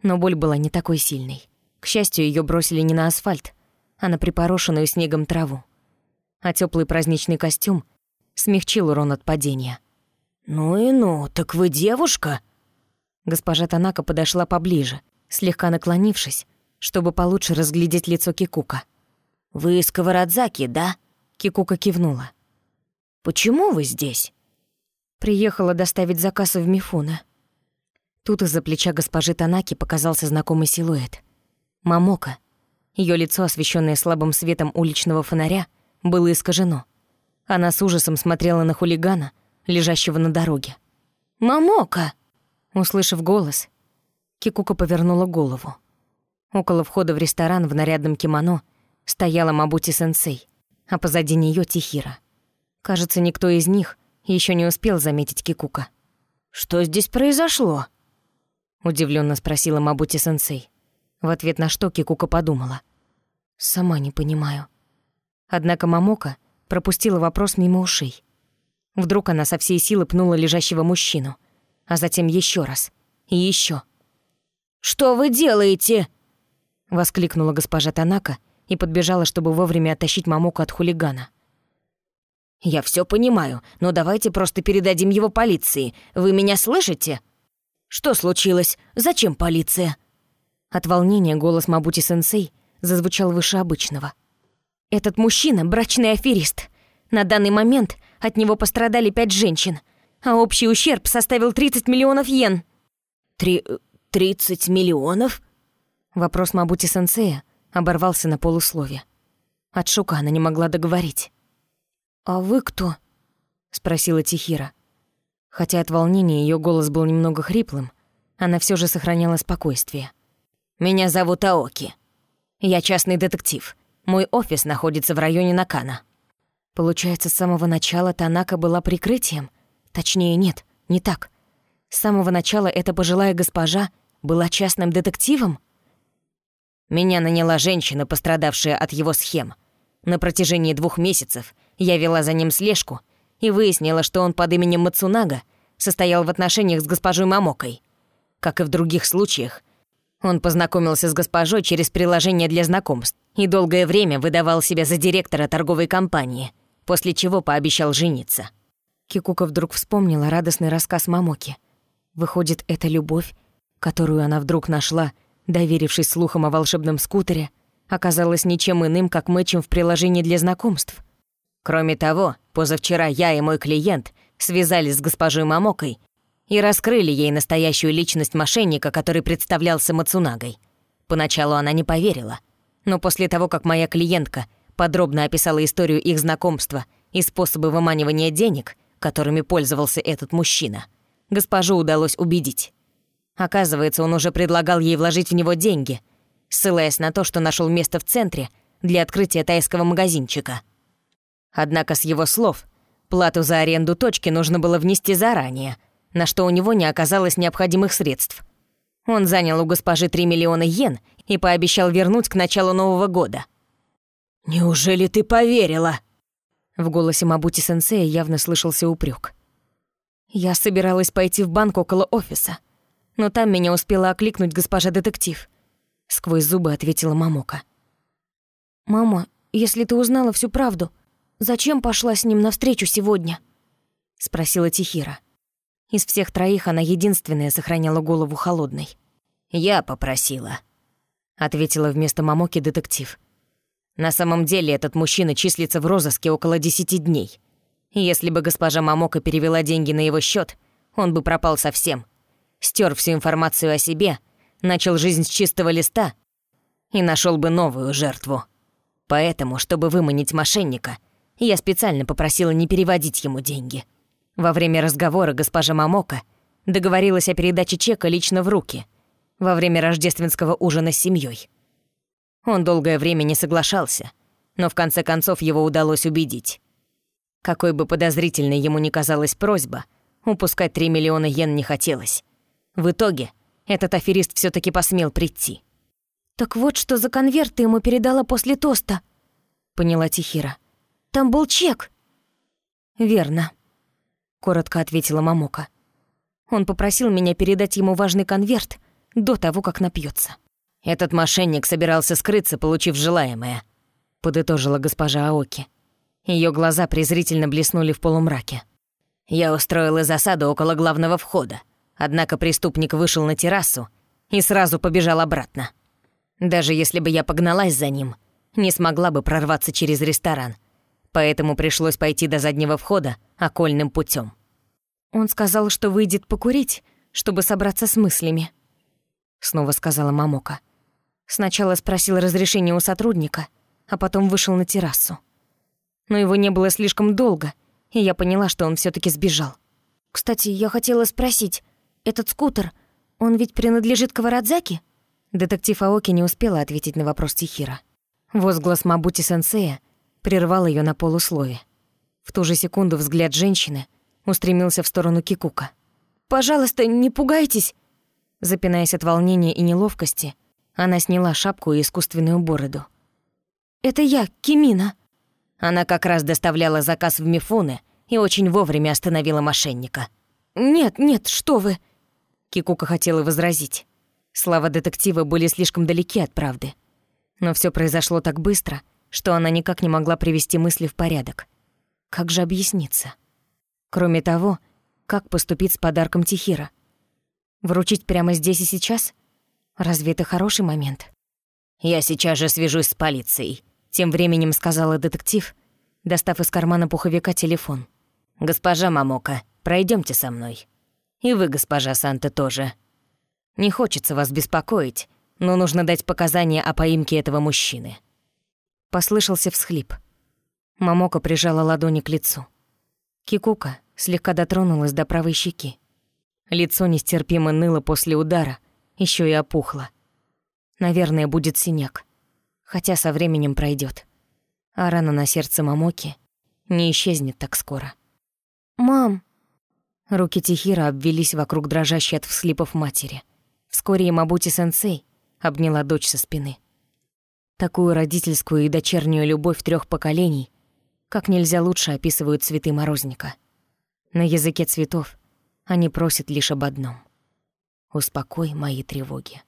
но боль была не такой сильной. К счастью, ее бросили не на асфальт, а на припорошенную снегом траву. А теплый праздничный костюм смягчил урон от падения. «Ну и ну, так вы девушка?» Госпожа Танака подошла поближе, слегка наклонившись, чтобы получше разглядеть лицо Кикука. «Вы из Сковородзаки, да?» Кикука кивнула. «Почему вы здесь?» Приехала доставить заказ в Мифуна. Тут из-за плеча госпожи Танаки показался знакомый силуэт. Мамока. Ее лицо, освещенное слабым светом уличного фонаря, было искажено. Она с ужасом смотрела на хулигана, лежащего на дороге. «Мамока!» Услышав голос, Кикука повернула голову. Около входа в ресторан в нарядном кимоно стояла Мабути-сенсей, а позади нее Тихира. Кажется, никто из них еще не успел заметить Кикука. «Что здесь произошло?» Удивленно спросила Мабути-сенсей. В ответ на что Кикука подумала. «Сама не понимаю». Однако Мамока пропустила вопрос мимо ушей. Вдруг она со всей силы пнула лежащего мужчину, а затем еще раз и еще. «Что вы делаете?» Воскликнула госпожа Танака и подбежала, чтобы вовремя оттащить Мамоку от хулигана. «Я все понимаю, но давайте просто передадим его полиции. Вы меня слышите?» «Что случилось? Зачем полиция?» От волнения голос Мабути-сенсей зазвучал выше обычного. «Этот мужчина — брачный аферист. На данный момент от него пострадали пять женщин, а общий ущерб составил 30 миллионов йен». «Три... тридцать миллионов?» Вопрос Мабути-сенсея оборвался на полуслове. От шока она не могла договорить. «А вы кто?» — спросила Тихира. Хотя от волнения ее голос был немного хриплым, она все же сохраняла спокойствие. «Меня зовут Аоки. Я частный детектив. Мой офис находится в районе Накана». Получается, с самого начала Танака была прикрытием? Точнее, нет, не так. С самого начала эта пожилая госпожа была частным детективом? Меня наняла женщина, пострадавшая от его схем. На протяжении двух месяцев я вела за ним слежку — и выяснила, что он под именем Мацунага состоял в отношениях с госпожой Мамокой. Как и в других случаях, он познакомился с госпожой через приложение для знакомств и долгое время выдавал себя за директора торговой компании, после чего пообещал жениться. Кикука вдруг вспомнила радостный рассказ Мамоки. Выходит, это любовь, которую она вдруг нашла, доверившись слухам о волшебном скутере, оказалось ничем иным, как мэчем в приложении для знакомств. Кроме того, позавчера я и мой клиент связались с госпожой Мамокой и раскрыли ей настоящую личность мошенника, который представлялся Мацунагой. Поначалу она не поверила, но после того, как моя клиентка подробно описала историю их знакомства и способы выманивания денег, которыми пользовался этот мужчина, госпожу удалось убедить. Оказывается, он уже предлагал ей вложить в него деньги, ссылаясь на то, что нашел место в центре для открытия тайского магазинчика. Однако с его слов, плату за аренду точки нужно было внести заранее, на что у него не оказалось необходимых средств. Он занял у госпожи 3 миллиона йен и пообещал вернуть к началу Нового года. «Неужели ты поверила?» В голосе Мабути-сенсея явно слышался упрек. Я собиралась пойти в банк около офиса, но там меня успела окликнуть госпожа детектив. Сквозь зубы ответила Мамока. «Мама, если ты узнала всю правду, зачем пошла с ним навстречу сегодня?» Спросила Тихира. Из всех троих она единственная сохраняла голову холодной. «Я попросила», — ответила вместо Мамоки детектив. «На самом деле этот мужчина числится в розыске около десяти дней. Если бы госпожа Мамока перевела деньги на его счет, он бы пропал совсем. Стер всю информацию о себе, начал жизнь с чистого листа и нашел бы новую жертву. Поэтому, чтобы выманить мошенника, я специально попросила не переводить ему деньги». Во время разговора госпожа Мамока договорилась о передаче чека лично в руки во время рождественского ужина с семьей. Он долгое время не соглашался, но в конце концов его удалось убедить. Какой бы подозрительной ему ни казалась просьба, упускать 3 миллиона йен не хотелось. В итоге этот аферист все таки посмел прийти. «Так вот, что за конверт ты ему передала после тоста», — поняла Тихира. «Там был чек». «Верно», коротко ответила Мамока. Он попросил меня передать ему важный конверт до того, как напьется. Этот мошенник собирался скрыться, получив желаемое, подытожила госпожа Аоки. Ее глаза презрительно блеснули в полумраке. Я устроила засаду около главного входа, однако преступник вышел на террасу и сразу побежал обратно. Даже если бы я погналась за ним, не смогла бы прорваться через ресторан, поэтому пришлось пойти до заднего входа окольным путем. «Он сказал, что выйдет покурить, чтобы собраться с мыслями», — снова сказала Мамока. Сначала спросил разрешения у сотрудника, а потом вышел на террасу. Но его не было слишком долго, и я поняла, что он все таки сбежал. «Кстати, я хотела спросить, этот скутер, он ведь принадлежит Каварадзаки?» Детектив Аоки не успела ответить на вопрос Тихира. Возглас Мабути-сенсея прервал ее на полуслове. В ту же секунду взгляд женщины устремился в сторону Кикука. «Пожалуйста, не пугайтесь!» Запинаясь от волнения и неловкости, она сняла шапку и искусственную бороду. «Это я, Кимина!» Она как раз доставляла заказ в Мифуны и очень вовремя остановила мошенника. «Нет, нет, что вы!» Кикука хотела возразить. Слова детектива были слишком далеки от правды. Но все произошло так быстро — что она никак не могла привести мысли в порядок. Как же объясниться? Кроме того, как поступить с подарком Тихира? Вручить прямо здесь и сейчас? Разве это хороший момент? «Я сейчас же свяжусь с полицией», — тем временем сказала детектив, достав из кармана пуховика телефон. «Госпожа Мамока, пройдемте со мной. И вы, госпожа Санта, тоже. Не хочется вас беспокоить, но нужно дать показания о поимке этого мужчины». Послышался всхлип. Мамока прижала ладони к лицу. Кикука слегка дотронулась до правой щеки. Лицо нестерпимо ныло после удара, еще и опухло. Наверное, будет синяк, хотя со временем пройдет. А рана на сердце Мамоки не исчезнет так скоро. «Мам!» Руки Тихира обвелись вокруг дрожащей от всхлипов матери. Вскоре Мабути-сенсей обняла дочь со спины. Такую родительскую и дочернюю любовь трех поколений как нельзя лучше описывают цветы морозника. На языке цветов они просят лишь об одном — «Успокой мои тревоги».